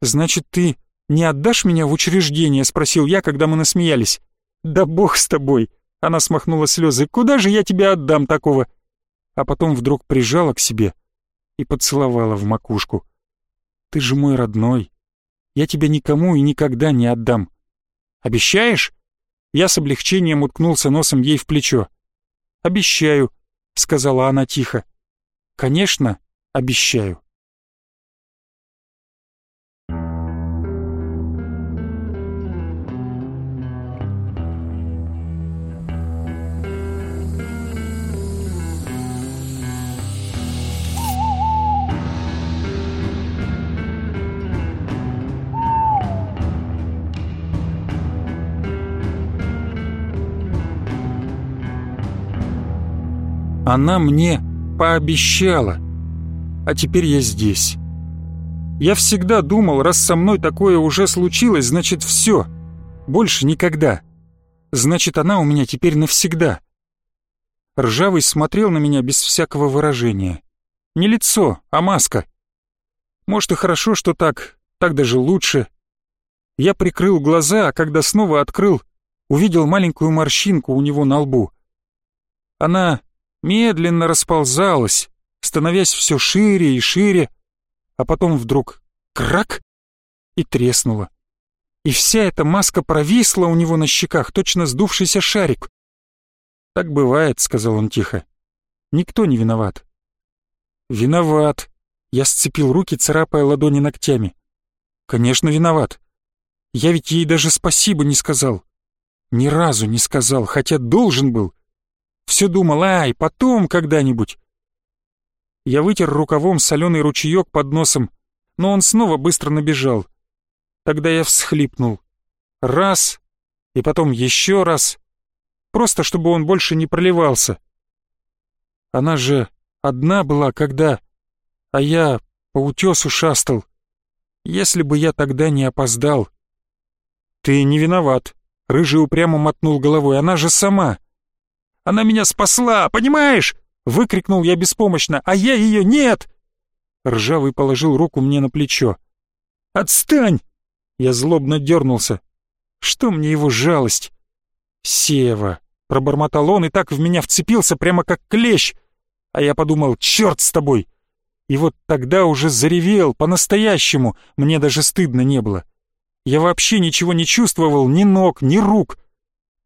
«Значит, ты не отдашь меня в учреждение?» — спросил я, когда мы насмеялись. «Да бог с тобой!» — она смахнула слезы. «Куда же я тебя отдам такого?» А потом вдруг прижала к себе и поцеловала в макушку. «Ты же мой родной. Я тебя никому и никогда не отдам. Обещаешь?» Я с облегчением уткнулся носом ей в плечо. «Обещаю», — сказала она тихо. «Конечно, обещаю». Она мне пообещала. А теперь я здесь. Я всегда думал, раз со мной такое уже случилось, значит все. Больше никогда. Значит, она у меня теперь навсегда. Ржавый смотрел на меня без всякого выражения. Не лицо, а маска. Может и хорошо, что так, так даже лучше. Я прикрыл глаза, а когда снова открыл, увидел маленькую морщинку у него на лбу. Она медленно расползалась, становясь все шире и шире, а потом вдруг крак и треснула. И вся эта маска провисла у него на щеках, точно сдувшийся шарик. «Так бывает», — сказал он тихо. «Никто не виноват». «Виноват», — я сцепил руки, царапая ладони ногтями. «Конечно, виноват. Я ведь ей даже спасибо не сказал. Ни разу не сказал, хотя должен был. Все думал, ай, потом когда-нибудь. Я вытер рукавом соленый ручеек под носом, но он снова быстро набежал. Тогда я всхлипнул. Раз, и потом еще раз. Просто чтобы он больше не проливался. Она же одна была, когда... А я по утесу шастал. Если бы я тогда не опоздал... Ты не виноват. Рыжий упрямо мотнул головой. Она же сама. Она меня спасла, понимаешь?» Выкрикнул я беспомощно, а я ее нет! Ржавый положил руку мне на плечо. «Отстань!» Я злобно дернулся. «Что мне его жалость?» «Сева!» — пробормотал он и так в меня вцепился, прямо как клещ. А я подумал, черт с тобой! И вот тогда уже заревел, по-настоящему, мне даже стыдно не было. Я вообще ничего не чувствовал, ни ног, ни рук.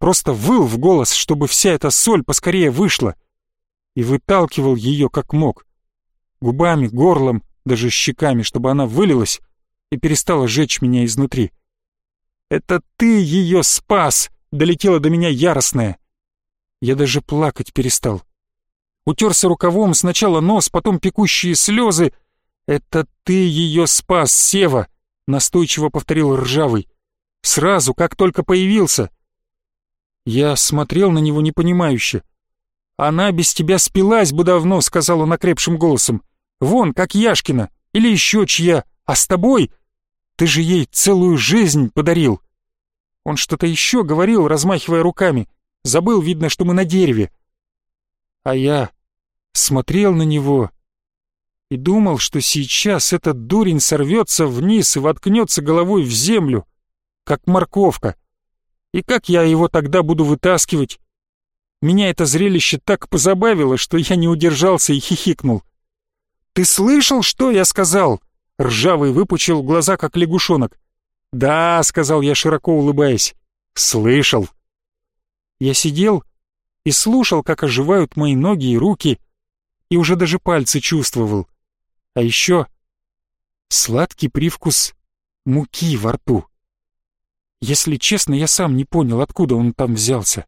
Просто выл в голос, чтобы вся эта соль поскорее вышла. И выталкивал ее как мог. Губами, горлом, даже щеками, чтобы она вылилась и перестала жечь меня изнутри. «Это ты ее спас!» — долетела до меня яростная. Я даже плакать перестал. Утерся рукавом сначала нос, потом пекущие слезы. «Это ты ее спас, Сева!» — настойчиво повторил Ржавый. «Сразу, как только появился!» Я смотрел на него непонимающе. «Она без тебя спилась бы давно», — сказал он окрепшим голосом. «Вон, как Яшкина, или еще чья, а с тобой? Ты же ей целую жизнь подарил». Он что-то еще говорил, размахивая руками. Забыл, видно, что мы на дереве. А я смотрел на него и думал, что сейчас этот дурень сорвется вниз и воткнется головой в землю, как морковка. И как я его тогда буду вытаскивать? Меня это зрелище так позабавило, что я не удержался и хихикнул. «Ты слышал, что я сказал?» Ржавый выпучил глаза, как лягушонок. «Да», — сказал я, широко улыбаясь, — «слышал». Я сидел и слушал, как оживают мои ноги и руки, и уже даже пальцы чувствовал. А еще сладкий привкус муки во рту. Если честно, я сам не понял, откуда он там взялся.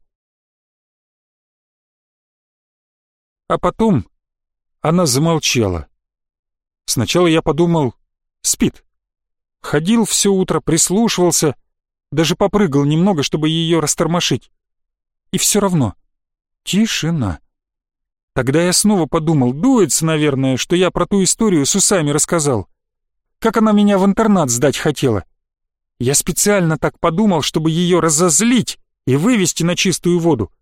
А потом она замолчала. Сначала я подумал, спит. Ходил все утро, прислушивался, даже попрыгал немного, чтобы ее растормошить. И все равно тишина. Тогда я снова подумал, дуется, наверное, что я про ту историю с усами рассказал. Как она меня в интернат сдать хотела. Я специально так подумал, чтобы ее разозлить и вывести на чистую воду.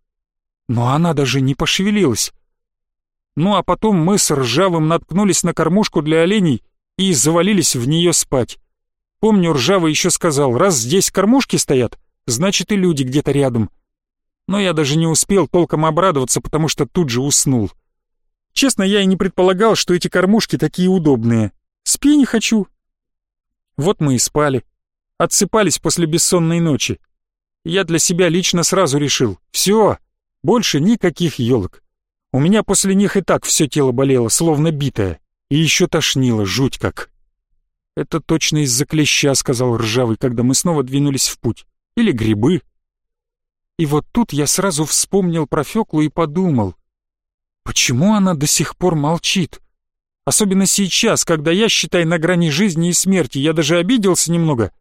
Но она даже не пошевелилась. Ну а потом мы с Ржавым наткнулись на кормушку для оленей и завалились в нее спать. Помню, Ржавый еще сказал, раз здесь кормушки стоят, значит и люди где-то рядом. Но я даже не успел толком обрадоваться, потому что тут же уснул. Честно, я и не предполагал, что эти кормушки такие удобные. Спи не хочу. Вот мы и спали отсыпались после бессонной ночи. Я для себя лично сразу решил, все, больше никаких елок. У меня после них и так все тело болело, словно битое, и еще тошнило, жуть как. «Это точно из-за клеща», — сказал Ржавый, когда мы снова двинулись в путь. «Или грибы». И вот тут я сразу вспомнил про Феклу и подумал, почему она до сих пор молчит? Особенно сейчас, когда я, считай, на грани жизни и смерти, я даже обиделся немного.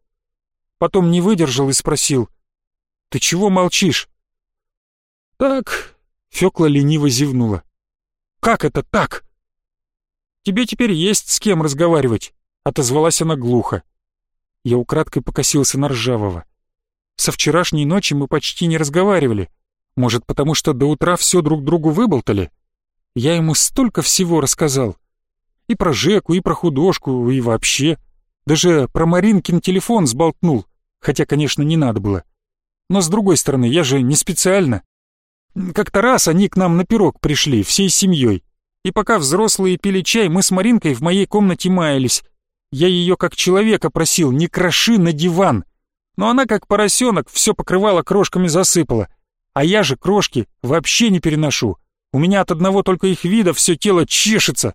Потом не выдержал и спросил. «Ты чего молчишь?» «Так...» — Фёкла лениво зевнула. «Как это так?» «Тебе теперь есть с кем разговаривать», — отозвалась она глухо. Я украдкой покосился на Ржавого. Со вчерашней ночи мы почти не разговаривали. Может, потому что до утра все друг другу выболтали? Я ему столько всего рассказал. И про Жеку, и про художку, и вообще. Даже про Маринкин телефон сболтнул хотя, конечно, не надо было. Но с другой стороны, я же не специально. Как-то раз они к нам на пирог пришли, всей семьей. И пока взрослые пили чай, мы с Маринкой в моей комнате маялись. Я ее как человека просил, не кроши на диван. Но она как поросенок все покрывало крошками засыпала. А я же крошки вообще не переношу. У меня от одного только их вида все тело чешется.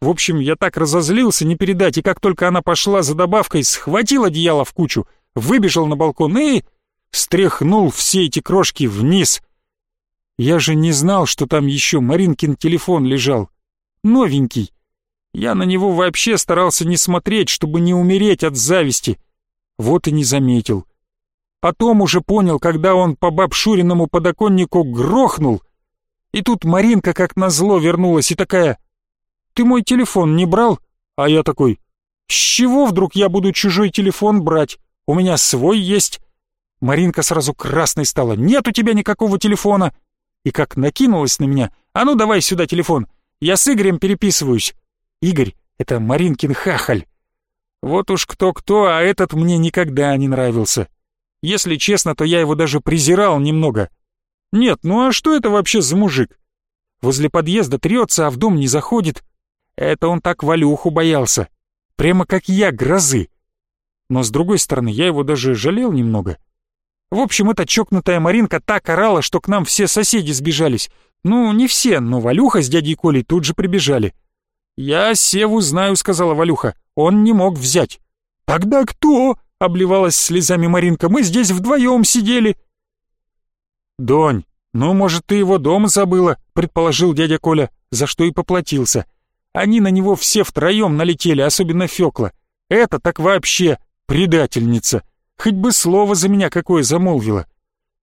В общем, я так разозлился, не передать, и как только она пошла за добавкой, схватил одеяло в кучу — выбежал на балкон и... стряхнул все эти крошки вниз. Я же не знал, что там еще Маринкин телефон лежал. Новенький. Я на него вообще старался не смотреть, чтобы не умереть от зависти. Вот и не заметил. Потом уже понял, когда он по бабшуриному подоконнику грохнул. И тут Маринка как назло вернулась и такая... «Ты мой телефон не брал?» А я такой... «С чего вдруг я буду чужой телефон брать?» У меня свой есть». Маринка сразу красной стала. «Нет у тебя никакого телефона!» И как накинулась на меня. «А ну давай сюда телефон! Я с Игорем переписываюсь!» Игорь — это Маринкин хахаль. Вот уж кто-кто, а этот мне никогда не нравился. Если честно, то я его даже презирал немного. Нет, ну а что это вообще за мужик? Возле подъезда трется, а в дом не заходит. Это он так Валюху боялся. Прямо как я, грозы. Но с другой стороны, я его даже жалел немного. В общем, эта чокнутая Маринка так орала, что к нам все соседи сбежались. Ну, не все, но Валюха с дядей Колей тут же прибежали. «Я Севу знаю», — сказала Валюха. «Он не мог взять». «Тогда кто?» — обливалась слезами Маринка. «Мы здесь вдвоем сидели». «Донь, ну, может, ты его дома забыла?» — предположил дядя Коля, за что и поплатился. Они на него все втроем налетели, особенно Фёкла. Это так вообще предательница. Хоть бы слово за меня какое замолвила.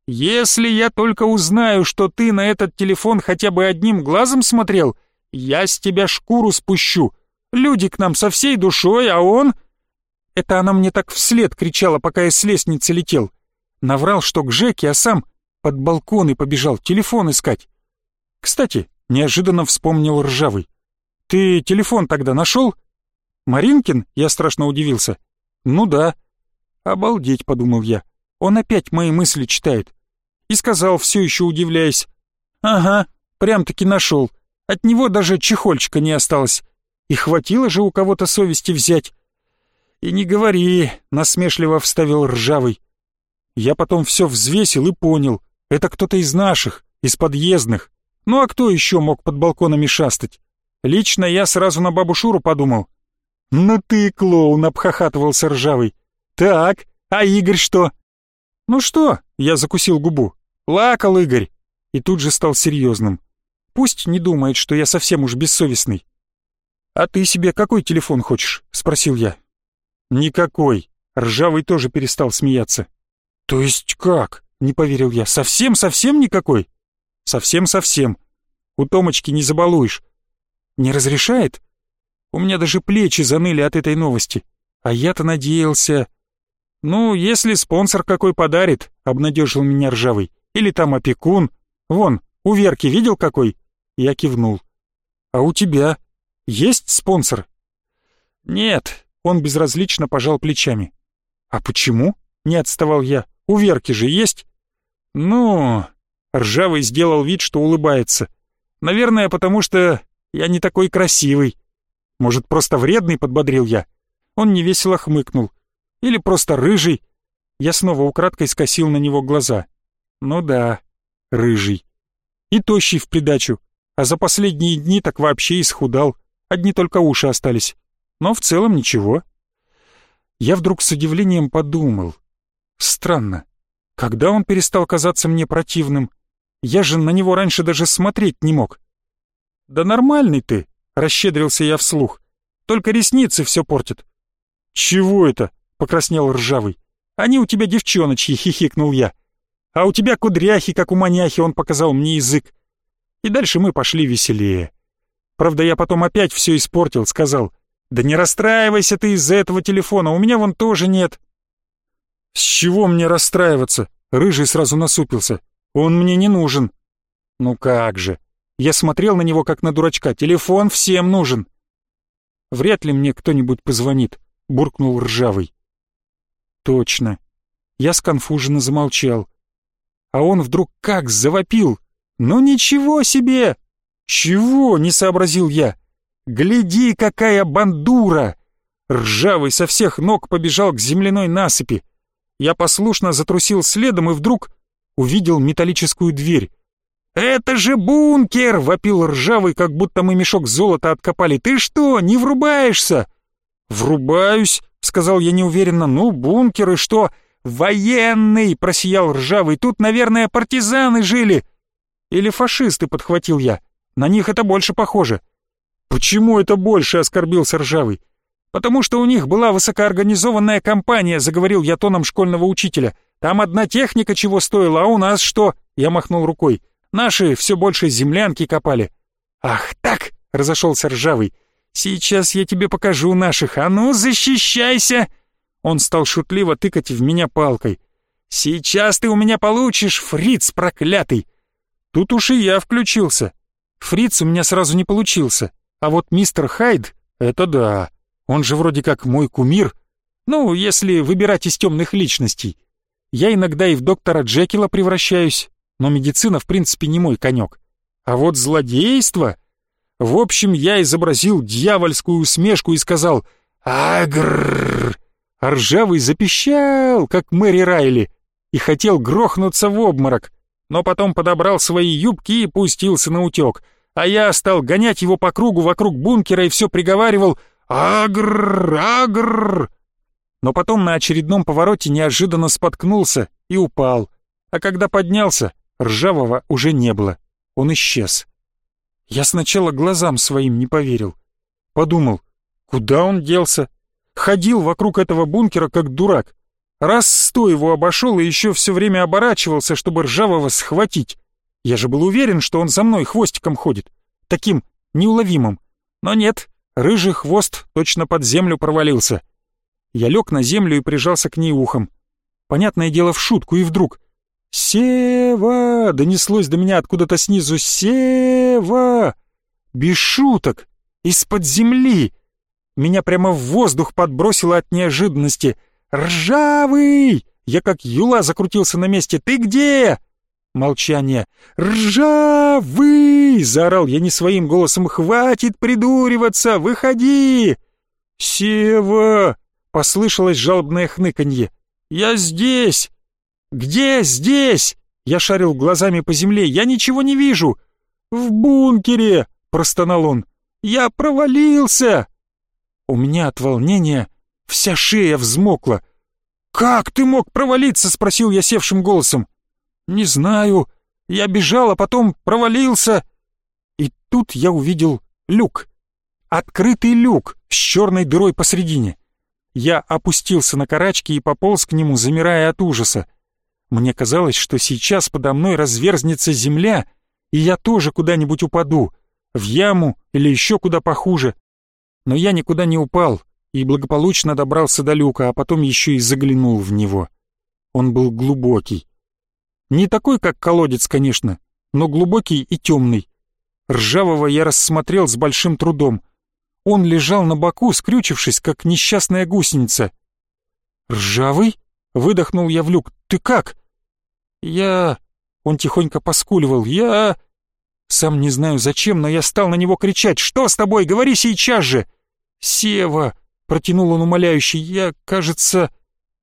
Если я только узнаю, что ты на этот телефон хотя бы одним глазом смотрел, я с тебя шкуру спущу. Люди к нам со всей душой, а он...» Это она мне так вслед кричала, пока я с лестницы летел. Наврал, что к Жеке, а сам под балкон и побежал телефон искать. Кстати, неожиданно вспомнил Ржавый. «Ты телефон тогда нашел?» «Маринкин?» — я страшно удивился. «Ну да». «Обалдеть», — подумал я. «Он опять мои мысли читает». И сказал, все еще удивляясь. «Ага, прям-таки нашел. От него даже чехольчика не осталось. И хватило же у кого-то совести взять. И не говори, насмешливо вставил ржавый. Я потом все взвесил и понял. Это кто-то из наших, из подъездных. Ну а кто еще мог под балконами шастать? Лично я сразу на бабу Шуру подумал. «Ну ты клоун», — обхохатывался ржавый. «Так, а Игорь что?» «Ну что?» — я закусил губу. «Лакал Игорь». И тут же стал серьезным. Пусть не думает, что я совсем уж бессовестный. «А ты себе какой телефон хочешь?» — спросил я. «Никакой». Ржавый тоже перестал смеяться. «То есть как?» — не поверил я. «Совсем-совсем никакой?» «Совсем-совсем. У Томочки не забалуешь». «Не разрешает?» У меня даже плечи заныли от этой новости. А я-то надеялся... «Ну, если спонсор какой подарит», — обнадежил меня Ржавый. «Или там опекун. Вон, у Верки видел какой? Я кивнул. «А у тебя есть спонсор?» «Нет», — он безразлично пожал плечами. «А почему?» — не отставал я. «У Верки же есть?» «Ну...» — Ржавый сделал вид, что улыбается. «Наверное, потому что я не такой красивый. Может, просто вредный?» — подбодрил я. Он невесело хмыкнул. «Или просто рыжий?» Я снова украдкой скосил на него глаза. «Ну да, рыжий. И тощий в придачу а за последние дни так вообще исхудал, одни только уши остались. Но в целом ничего. Я вдруг с удивлением подумал. Странно, когда он перестал казаться мне противным? Я же на него раньше даже смотреть не мог. «Да нормальный ты», — расщедрился я вслух. «Только ресницы все портят». «Чего это?» — покраснел ржавый. «Они у тебя девчоночьи», — хихикнул я. «А у тебя кудряхи, как у маняхи», — он показал мне язык. И дальше мы пошли веселее. Правда, я потом опять все испортил, сказал, «Да не расстраивайся ты из-за этого телефона, у меня вон тоже нет». «С чего мне расстраиваться?» Рыжий сразу насупился. «Он мне не нужен». «Ну как же?» Я смотрел на него как на дурачка. «Телефон всем нужен». «Вряд ли мне кто-нибудь позвонит», — буркнул Ржавый. «Точно». Я сконфуженно замолчал. А он вдруг как завопил. «Ну ничего себе!» «Чего?» — не сообразил я. «Гляди, какая бандура!» Ржавый со всех ног побежал к земляной насыпи. Я послушно затрусил следом и вдруг увидел металлическую дверь. «Это же бункер!» — вопил ржавый, как будто мы мешок золота откопали. «Ты что, не врубаешься?» «Врубаюсь», — сказал я неуверенно. «Ну, бункер и что?» «Военный!» — просиял ржавый. «Тут, наверное, партизаны жили!» Или фашисты, подхватил я. На них это больше похоже. Почему это больше, оскорбился Ржавый. Потому что у них была высокоорганизованная компания, заговорил я тоном школьного учителя. Там одна техника чего стоила, а у нас что? Я махнул рукой. Наши все больше землянки копали. Ах так, разошелся Ржавый. Сейчас я тебе покажу наших. А ну, защищайся! Он стал шутливо тыкать в меня палкой. Сейчас ты у меня получишь, фриц проклятый! Тут уж и я включился. Фриц у меня сразу не получился, а вот мистер Хайд — это да. Он же вроде как мой кумир. Ну, если выбирать из темных личностей. Я иногда и в доктора Джекила превращаюсь, но медицина в принципе не мой конек. А вот злодейство... В общем, я изобразил дьявольскую усмешку и сказал «Агрррр!» А ржавый запищал, как Мэри Райли, и хотел грохнуться в обморок, но потом подобрал свои юбки и пустился на утек, а я стал гонять его по кругу вокруг бункера и все приговаривал «Агрррр! Агрррр!» Но потом на очередном повороте неожиданно споткнулся и упал, а когда поднялся, ржавого уже не было, он исчез. Я сначала глазам своим не поверил. Подумал, куда он делся? Ходил вокруг этого бункера как дурак. Раз сто его обошел и еще все время оборачивался, чтобы ржавого схватить. Я же был уверен, что он за мной хвостиком ходит. Таким неуловимым. Но нет, рыжий хвост точно под землю провалился. Я лег на землю и прижался к ней ухом. Понятное дело в шутку, и вдруг «Сева!» — донеслось до меня откуда-то снизу. «Сева!» Без шуток! Из-под земли! Меня прямо в воздух подбросило от неожиданности. «Ржавый!» Я как юла закрутился на месте. «Ты где?» Молчание. «Ржавый!» — заорал я не своим голосом. «Хватит придуриваться! Выходи!» «Сева!» — послышалось жалобное хныканье. «Я здесь!» «Где здесь?» Я шарил глазами по земле. «Я ничего не вижу!» «В бункере!» — простонал он. «Я провалился!» У меня от волнения вся шея взмокла. «Как ты мог провалиться?» — спросил я севшим голосом. «Не знаю. Я бежал, а потом провалился». И тут я увидел люк. Открытый люк с черной дырой посредине. Я опустился на карачки и пополз к нему, замирая от ужаса. Мне казалось, что сейчас подо мной разверзнется земля, и я тоже куда-нибудь упаду, в яму или еще куда похуже. Но я никуда не упал и благополучно добрался до люка, а потом еще и заглянул в него. Он был глубокий. Не такой, как колодец, конечно, но глубокий и темный. Ржавого я рассмотрел с большим трудом. Он лежал на боку, скрючившись, как несчастная гусеница. «Ржавый?» — выдохнул я в люк. «Ты как?» «Я...» Он тихонько поскуливал. «Я...» Сам не знаю зачем, но я стал на него кричать. «Что с тобой? Говори сейчас же!» «Сева!» — протянул он умоляюще. «Я, кажется,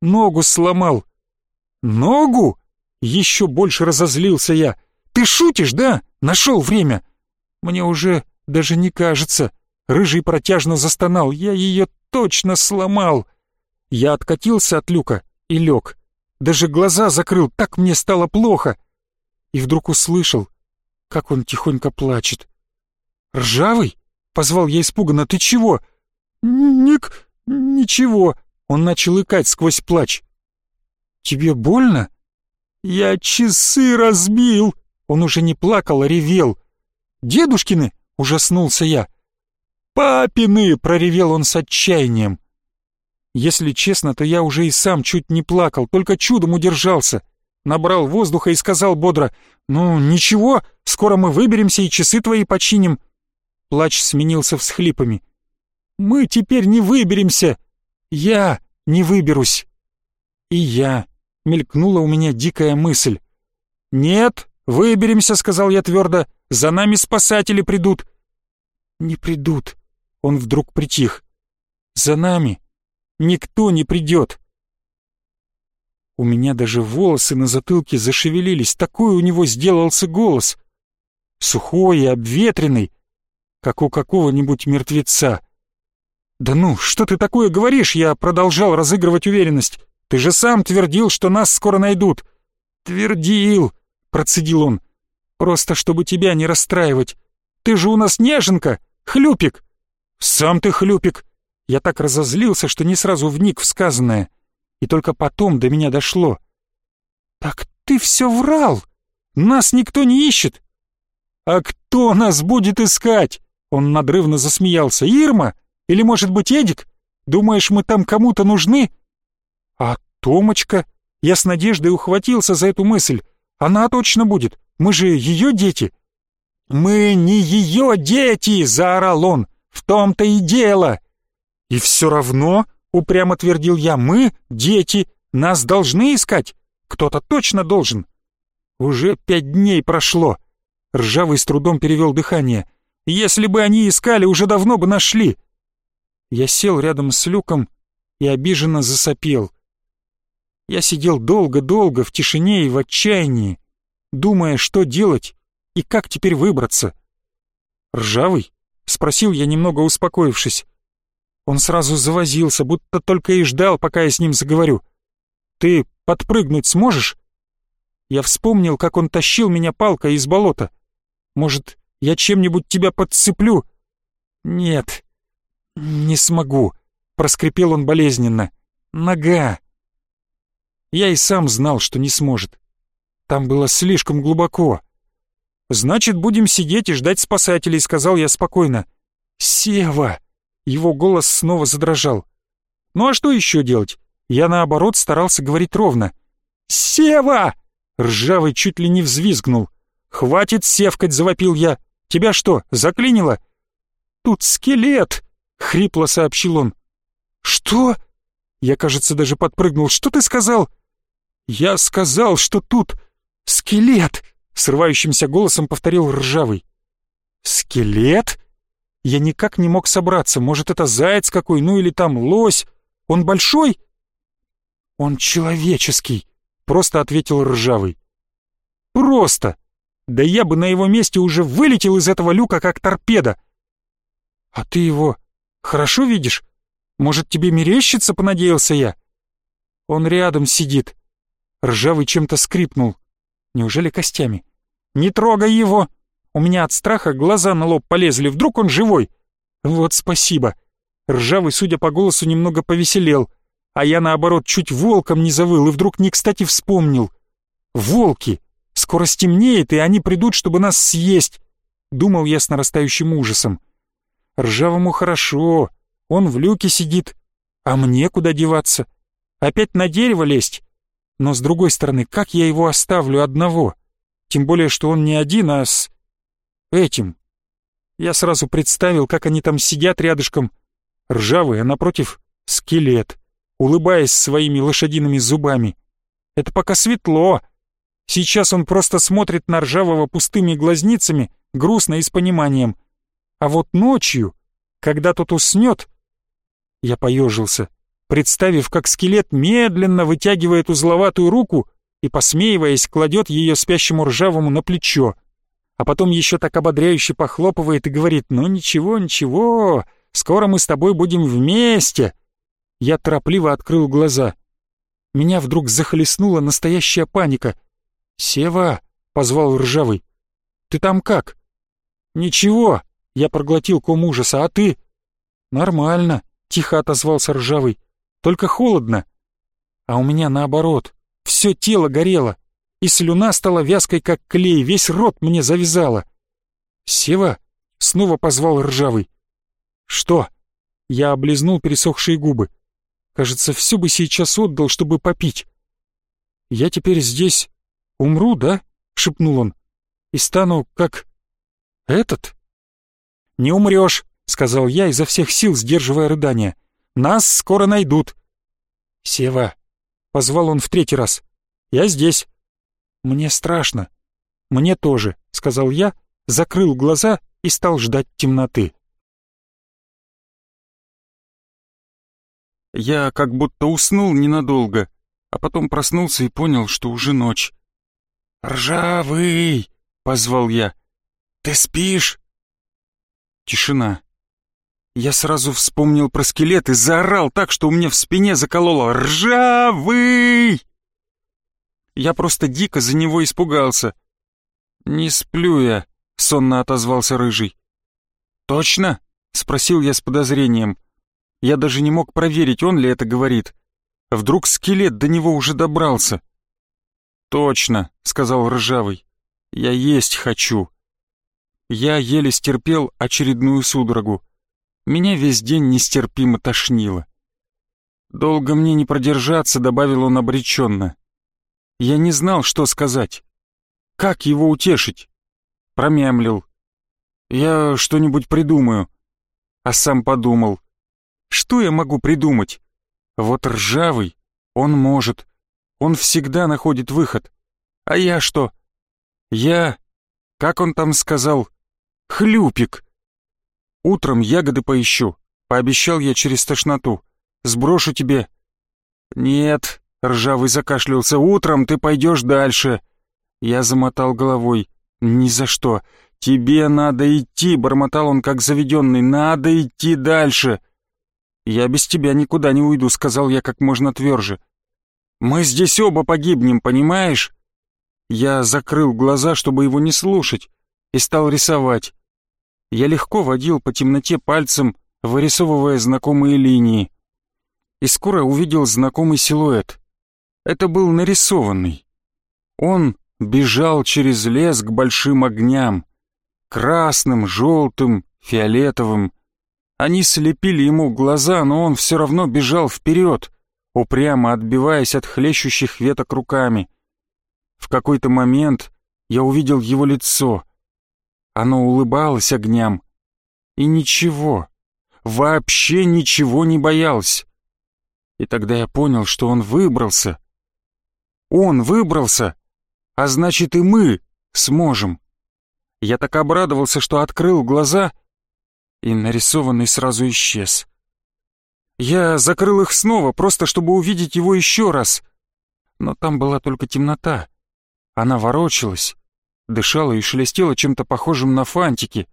ногу сломал». «Ногу?» — еще больше разозлился я. «Ты шутишь, да? Нашел время!» «Мне уже даже не кажется». Рыжий протяжно застонал. «Я ее точно сломал!» Я откатился от люка и лег даже глаза закрыл, так мне стало плохо. И вдруг услышал, как он тихонько плачет. «Ржавый?» — позвал я испуганно. «Ты чего?» «Ник... ничего». Он начал икать сквозь плач. «Тебе больно?» «Я часы разбил!» Он уже не плакал, а ревел. «Дедушкины?» — ужаснулся я. «Папины!» — проревел он с отчаянием. Если честно, то я уже и сам чуть не плакал, только чудом удержался. Набрал воздуха и сказал бодро, «Ну, ничего, скоро мы выберемся и часы твои починим». Плач сменился всхлипами. «Мы теперь не выберемся! Я не выберусь!» «И я!» — мелькнула у меня дикая мысль. «Нет, выберемся», — сказал я твердо, — «за нами спасатели придут». «Не придут», — он вдруг притих. «За нами никто не придет. У меня даже волосы на затылке зашевелились, такой у него сделался голос. Сухой и обветренный, как у какого-нибудь мертвеца. «Да ну, что ты такое говоришь?» Я продолжал разыгрывать уверенность. «Ты же сам твердил, что нас скоро найдут». «Твердил», — процедил он. «Просто чтобы тебя не расстраивать. Ты же у нас неженка, хлюпик». «Сам ты хлюпик», я так разозлился, что не сразу вник в сказанное. И только потом до меня дошло. «Так ты все врал! Нас никто не ищет!» «А кто нас будет искать?» Он надрывно засмеялся. «Ирма? Или, может быть, Эдик? Думаешь, мы там кому-то нужны?» «А Томочка?» Я с надеждой ухватился за эту мысль. «Она точно будет. Мы же ее дети». «Мы не ее дети!» — заорал он. «В том-то и дело! «И все равно, — упрямо твердил я, — мы, дети, нас должны искать. Кто-то точно должен. Уже пять дней прошло. Ржавый с трудом перевел дыхание. Если бы они искали, уже давно бы нашли. Я сел рядом с люком и обиженно засопел. Я сидел долго-долго в тишине и в отчаянии, думая, что делать и как теперь выбраться. «Ржавый?» — спросил я, немного успокоившись. Он сразу завозился, будто только и ждал, пока я с ним заговорю. «Ты подпрыгнуть сможешь?» Я вспомнил, как он тащил меня палкой из болота. «Может, я чем-нибудь тебя подцеплю?» «Нет, не смогу», — проскрипел он болезненно. «Нога». Я и сам знал, что не сможет. Там было слишком глубоко. «Значит, будем сидеть и ждать спасателей», — сказал я спокойно. «Сева!» Его голос снова задрожал. «Ну а что еще делать?» Я, наоборот, старался говорить ровно. «Сева!» Ржавый чуть ли не взвизгнул. «Хватит севкать!» — завопил я. «Тебя что, заклинило?» «Тут скелет!» — хрипло сообщил он. «Что?» Я, кажется, даже подпрыгнул. «Что ты сказал?» «Я сказал, что тут скелет!» — срывающимся голосом повторил Ржавый. «Скелет?» Я никак не мог собраться. Может, это заяц какой, ну или там лось. Он большой? Он человеческий, просто ответил Ржавый. Просто. Да я бы на его месте уже вылетел из этого люка, как торпеда. А ты его хорошо видишь? Может, тебе мерещится, понадеялся я? Он рядом сидит. Ржавый чем-то скрипнул. Неужели костями? «Не трогай его!» У меня от страха глаза на лоб полезли, вдруг он живой. Вот спасибо. Ржавый, судя по голосу, немного повеселел, а я, наоборот, чуть волком не завыл и вдруг не кстати вспомнил. Волки! Скоро стемнеет, и они придут, чтобы нас съесть. Думал я с нарастающим ужасом. Ржавому хорошо, он в люке сидит. А мне куда деваться? Опять на дерево лезть? Но с другой стороны, как я его оставлю одного? Тем более, что он не один, а с... Этим. Я сразу представил, как они там сидят рядышком. Ржавый, а напротив — скелет, улыбаясь своими лошадиными зубами. Это пока светло. Сейчас он просто смотрит на ржавого пустыми глазницами, грустно и с пониманием. А вот ночью, когда тот уснет... Я поежился, представив, как скелет медленно вытягивает узловатую руку и, посмеиваясь, кладет ее спящему ржавому на плечо а потом еще так ободряюще похлопывает и говорит «Ну ничего, ничего, скоро мы с тобой будем вместе». Я торопливо открыл глаза. Меня вдруг захлестнула настоящая паника. «Сева!» — позвал Ржавый. «Ты там как?» «Ничего!» — я проглотил ком ужаса. «А ты?» «Нормально!» — тихо отозвался Ржавый. «Только холодно!» «А у меня наоборот. Все тело горело и слюна стала вязкой, как клей, весь рот мне завязала. «Сева?» — снова позвал Ржавый. «Что?» — я облизнул пересохшие губы. «Кажется, все бы сейчас отдал, чтобы попить». «Я теперь здесь умру, да?» — шепнул он. «И стану как... этот?» «Не умрешь», — сказал я, изо всех сил сдерживая рыдание. «Нас скоро найдут». «Сева», — позвал он в третий раз. «Я здесь». «Мне страшно». «Мне тоже», — сказал я, закрыл глаза и стал ждать темноты. Я как будто уснул ненадолго, а потом проснулся и понял, что уже ночь. «Ржавый!» — позвал я. «Ты спишь?» Тишина. Я сразу вспомнил про скелет и заорал так, что у меня в спине закололо «Ржавый!» Я просто дико за него испугался. «Не сплю я», — сонно отозвался Рыжий. «Точно?» — спросил я с подозрением. Я даже не мог проверить, он ли это говорит. Вдруг скелет до него уже добрался. «Точно», — сказал Ржавый. «Я есть хочу». Я еле стерпел очередную судорогу. Меня весь день нестерпимо тошнило. «Долго мне не продержаться», — добавил он обреченно. Я не знал, что сказать. Как его утешить? Промямлил. Я что-нибудь придумаю. А сам подумал. Что я могу придумать? Вот ржавый, он может. Он всегда находит выход. А я что? Я, как он там сказал, хлюпик. Утром ягоды поищу, пообещал я через тошноту. Сброшу тебе. Нет, ржавый закашлялся, утром ты пойдешь дальше. Я замотал головой. Ни за что. Тебе надо идти, бормотал он как заведенный. Надо идти дальше. Я без тебя никуда не уйду, сказал я как можно тверже. Мы здесь оба погибнем, понимаешь? Я закрыл глаза, чтобы его не слушать, и стал рисовать. Я легко водил по темноте пальцем, вырисовывая знакомые линии. И скоро увидел знакомый силуэт. Это был нарисованный. Он бежал через лес к большим огням. Красным, желтым, фиолетовым. Они слепили ему глаза, но он все равно бежал вперед, упрямо отбиваясь от хлещущих веток руками. В какой-то момент я увидел его лицо — оно улыбалось огням. И ничего, вообще ничего не боялось. И тогда я понял, что он выбрался. Он выбрался, а значит и мы сможем. Я так обрадовался, что открыл глаза, и нарисованный сразу исчез. Я закрыл их снова, просто чтобы увидеть его еще раз. Но там была только темнота. Она ворочалась, дышала и шелестела чем-то похожим на фантики.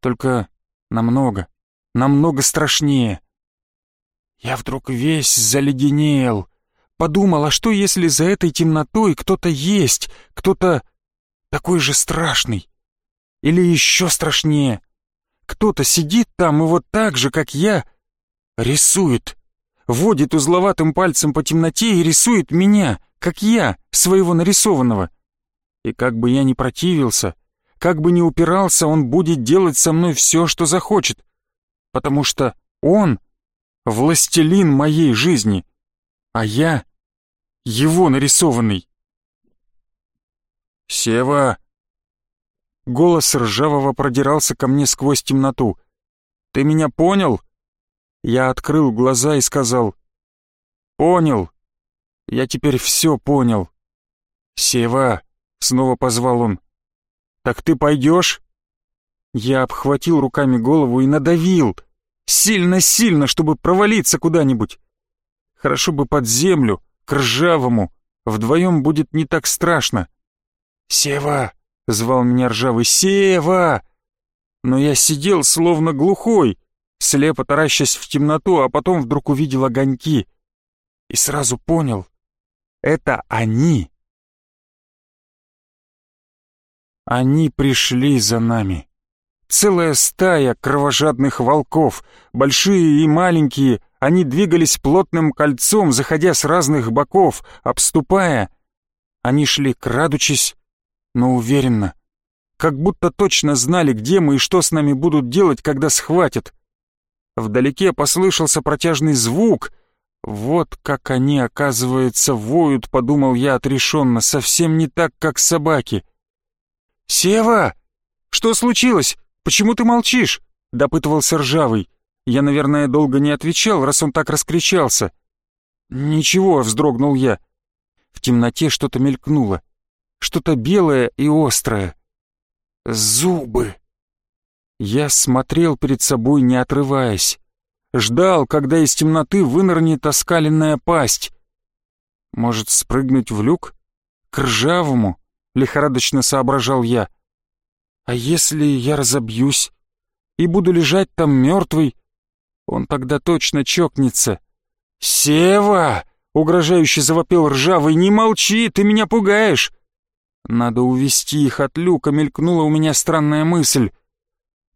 Только намного, намного страшнее. Я вдруг весь заледенел. Подумал, а что если за этой темнотой кто-то есть, кто-то такой же страшный? Или еще страшнее? Кто-то сидит там и вот так же, как я, рисует. Водит узловатым пальцем по темноте и рисует меня, как я, своего нарисованного. И как бы я ни противился, как бы ни упирался, он будет делать со мной все, что захочет, потому что он — властелин моей жизни, а я — его нарисованный. «Сева!» Голос ржавого продирался ко мне сквозь темноту. «Ты меня понял?» Я открыл глаза и сказал. «Понял. Я теперь все понял. Сева, Снова позвал он. «Так ты пойдешь?» Я обхватил руками голову и надавил. Сильно-сильно, чтобы провалиться куда-нибудь. Хорошо бы под землю, к ржавому. Вдвоем будет не так страшно. «Сева!» — звал меня ржавый. «Сева!» Но я сидел словно глухой, слепо таращась в темноту, а потом вдруг увидел огоньки. И сразу понял — это они. Они пришли за нами. Целая стая кровожадных волков, большие и маленькие, они двигались плотным кольцом, заходя с разных боков, обступая. Они шли крадучись, но уверенно, как будто точно знали, где мы и что с нами будут делать, когда схватят. Вдалеке послышался протяжный звук. Вот как они, оказывается, воют, подумал я отрешенно, совсем не так, как собаки — «Сева! Что случилось? Почему ты молчишь?» — допытывался ржавый. Я, наверное, долго не отвечал, раз он так раскричался. «Ничего», — вздрогнул я. В темноте что-то мелькнуло. Что-то белое и острое. Зубы. Я смотрел перед собой, не отрываясь. Ждал, когда из темноты вынырнет оскаленная пасть. Может, спрыгнуть в люк? К ржавому? лихорадочно соображал я. А если я разобьюсь и буду лежать там мертвый, он тогда точно чокнется. «Сева!» — угрожающе завопил ржавый. «Не молчи, ты меня пугаешь!» «Надо увести их от люка», — мелькнула у меня странная мысль.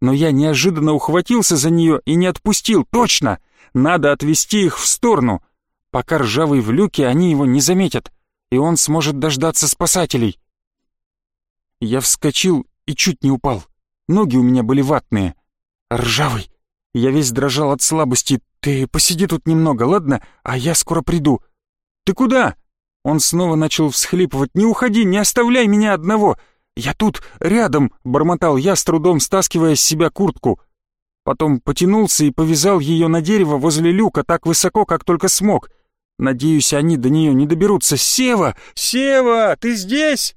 Но я неожиданно ухватился за нее и не отпустил. «Точно! Надо отвести их в сторону!» Пока ржавый в люке, они его не заметят, и он сможет дождаться спасателей. Я вскочил и чуть не упал. Ноги у меня были ватные. Ржавый. Я весь дрожал от слабости. Ты посиди тут немного, ладно? А я скоро приду. Ты куда? Он снова начал всхлипывать. Не уходи, не оставляй меня одного. Я тут, рядом, бормотал я, с трудом стаскивая с себя куртку. Потом потянулся и повязал ее на дерево возле люка так высоко, как только смог. Надеюсь, они до нее не доберутся. «Сева! Сева! Ты здесь?»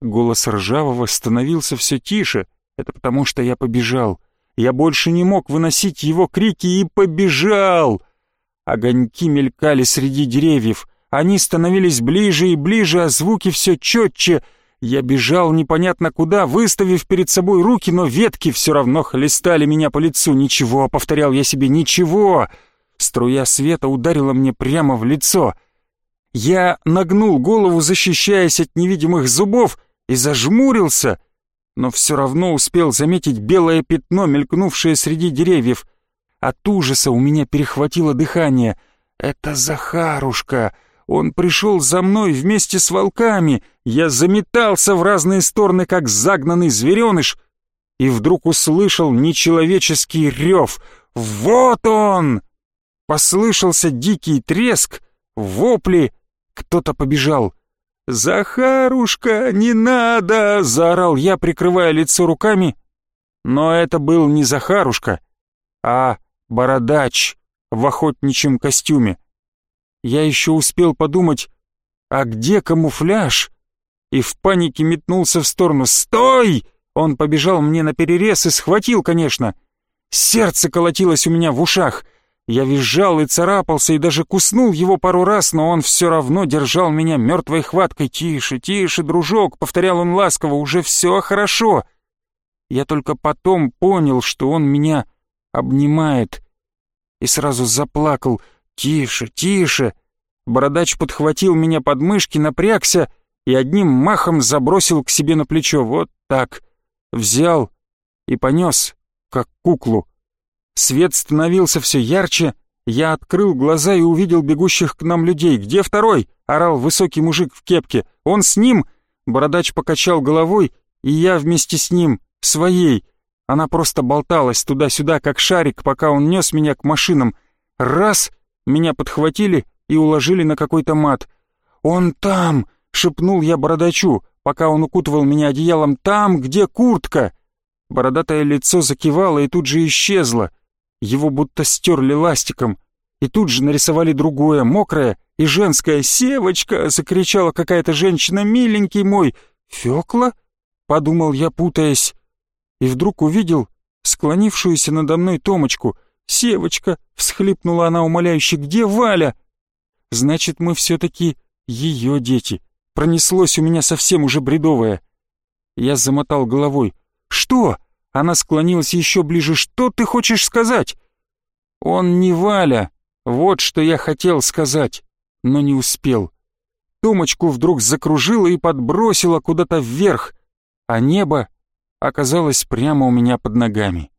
Голос Ржавого становился все тише. Это потому, что я побежал. Я больше не мог выносить его крики и побежал. Огоньки мелькали среди деревьев. Они становились ближе и ближе, а звуки все четче. Я бежал непонятно куда, выставив перед собой руки, но ветки все равно хлестали меня по лицу. «Ничего», — повторял я себе, — «ничего». Струя света ударила мне прямо в лицо. Я нагнул голову, защищаясь от невидимых зубов, и зажмурился, но все равно успел заметить белое пятно, мелькнувшее среди деревьев. От ужаса у меня перехватило дыхание. «Это Захарушка!» Он пришел за мной вместе с волками. Я заметался в разные стороны, как загнанный звереныш, и вдруг услышал нечеловеческий рев. «Вот он!» Послышался дикий треск, вопли. Кто-то побежал. «Захарушка, не надо!» — заорал я, прикрывая лицо руками. Но это был не Захарушка, а бородач в охотничьем костюме. Я еще успел подумать, а где камуфляж? И в панике метнулся в сторону. «Стой!» Он побежал мне на перерез и схватил, конечно. Сердце колотилось у меня в ушах. Я визжал и царапался, и даже куснул его пару раз, но он все равно держал меня мертвой хваткой. «Тише, тише, дружок!» — повторял он ласково. «Уже все хорошо!» Я только потом понял, что он меня обнимает. И сразу заплакал — «Тише, тише!» Бородач подхватил меня под мышки, напрягся и одним махом забросил к себе на плечо. Вот так. Взял и понес, как куклу. Свет становился все ярче. Я открыл глаза и увидел бегущих к нам людей. «Где второй?» — орал высокий мужик в кепке. «Он с ним?» Бородач покачал головой, и я вместе с ним, своей. Она просто болталась туда-сюда, как шарик, пока он нес меня к машинам. Раз меня подхватили и уложили на какой-то мат. «Он там!» — шепнул я бородачу, пока он укутывал меня одеялом. «Там, где куртка!» Бородатое лицо закивало и тут же исчезло. Его будто стерли ластиком. И тут же нарисовали другое, мокрое и женское. «Севочка!» — закричала какая-то женщина. «Миленький мой!» «Фёкла?» — подумал я, путаясь. И вдруг увидел склонившуюся надо мной Томочку — «Севочка!» — всхлипнула она умоляюще. «Где Валя?» «Значит, мы все-таки ее дети. Пронеслось у меня совсем уже бредовое». Я замотал головой. «Что?» Она склонилась еще ближе. «Что ты хочешь сказать?» «Он не Валя. Вот что я хотел сказать, но не успел». Томочку вдруг закружила и подбросила куда-то вверх, а небо оказалось прямо у меня под ногами.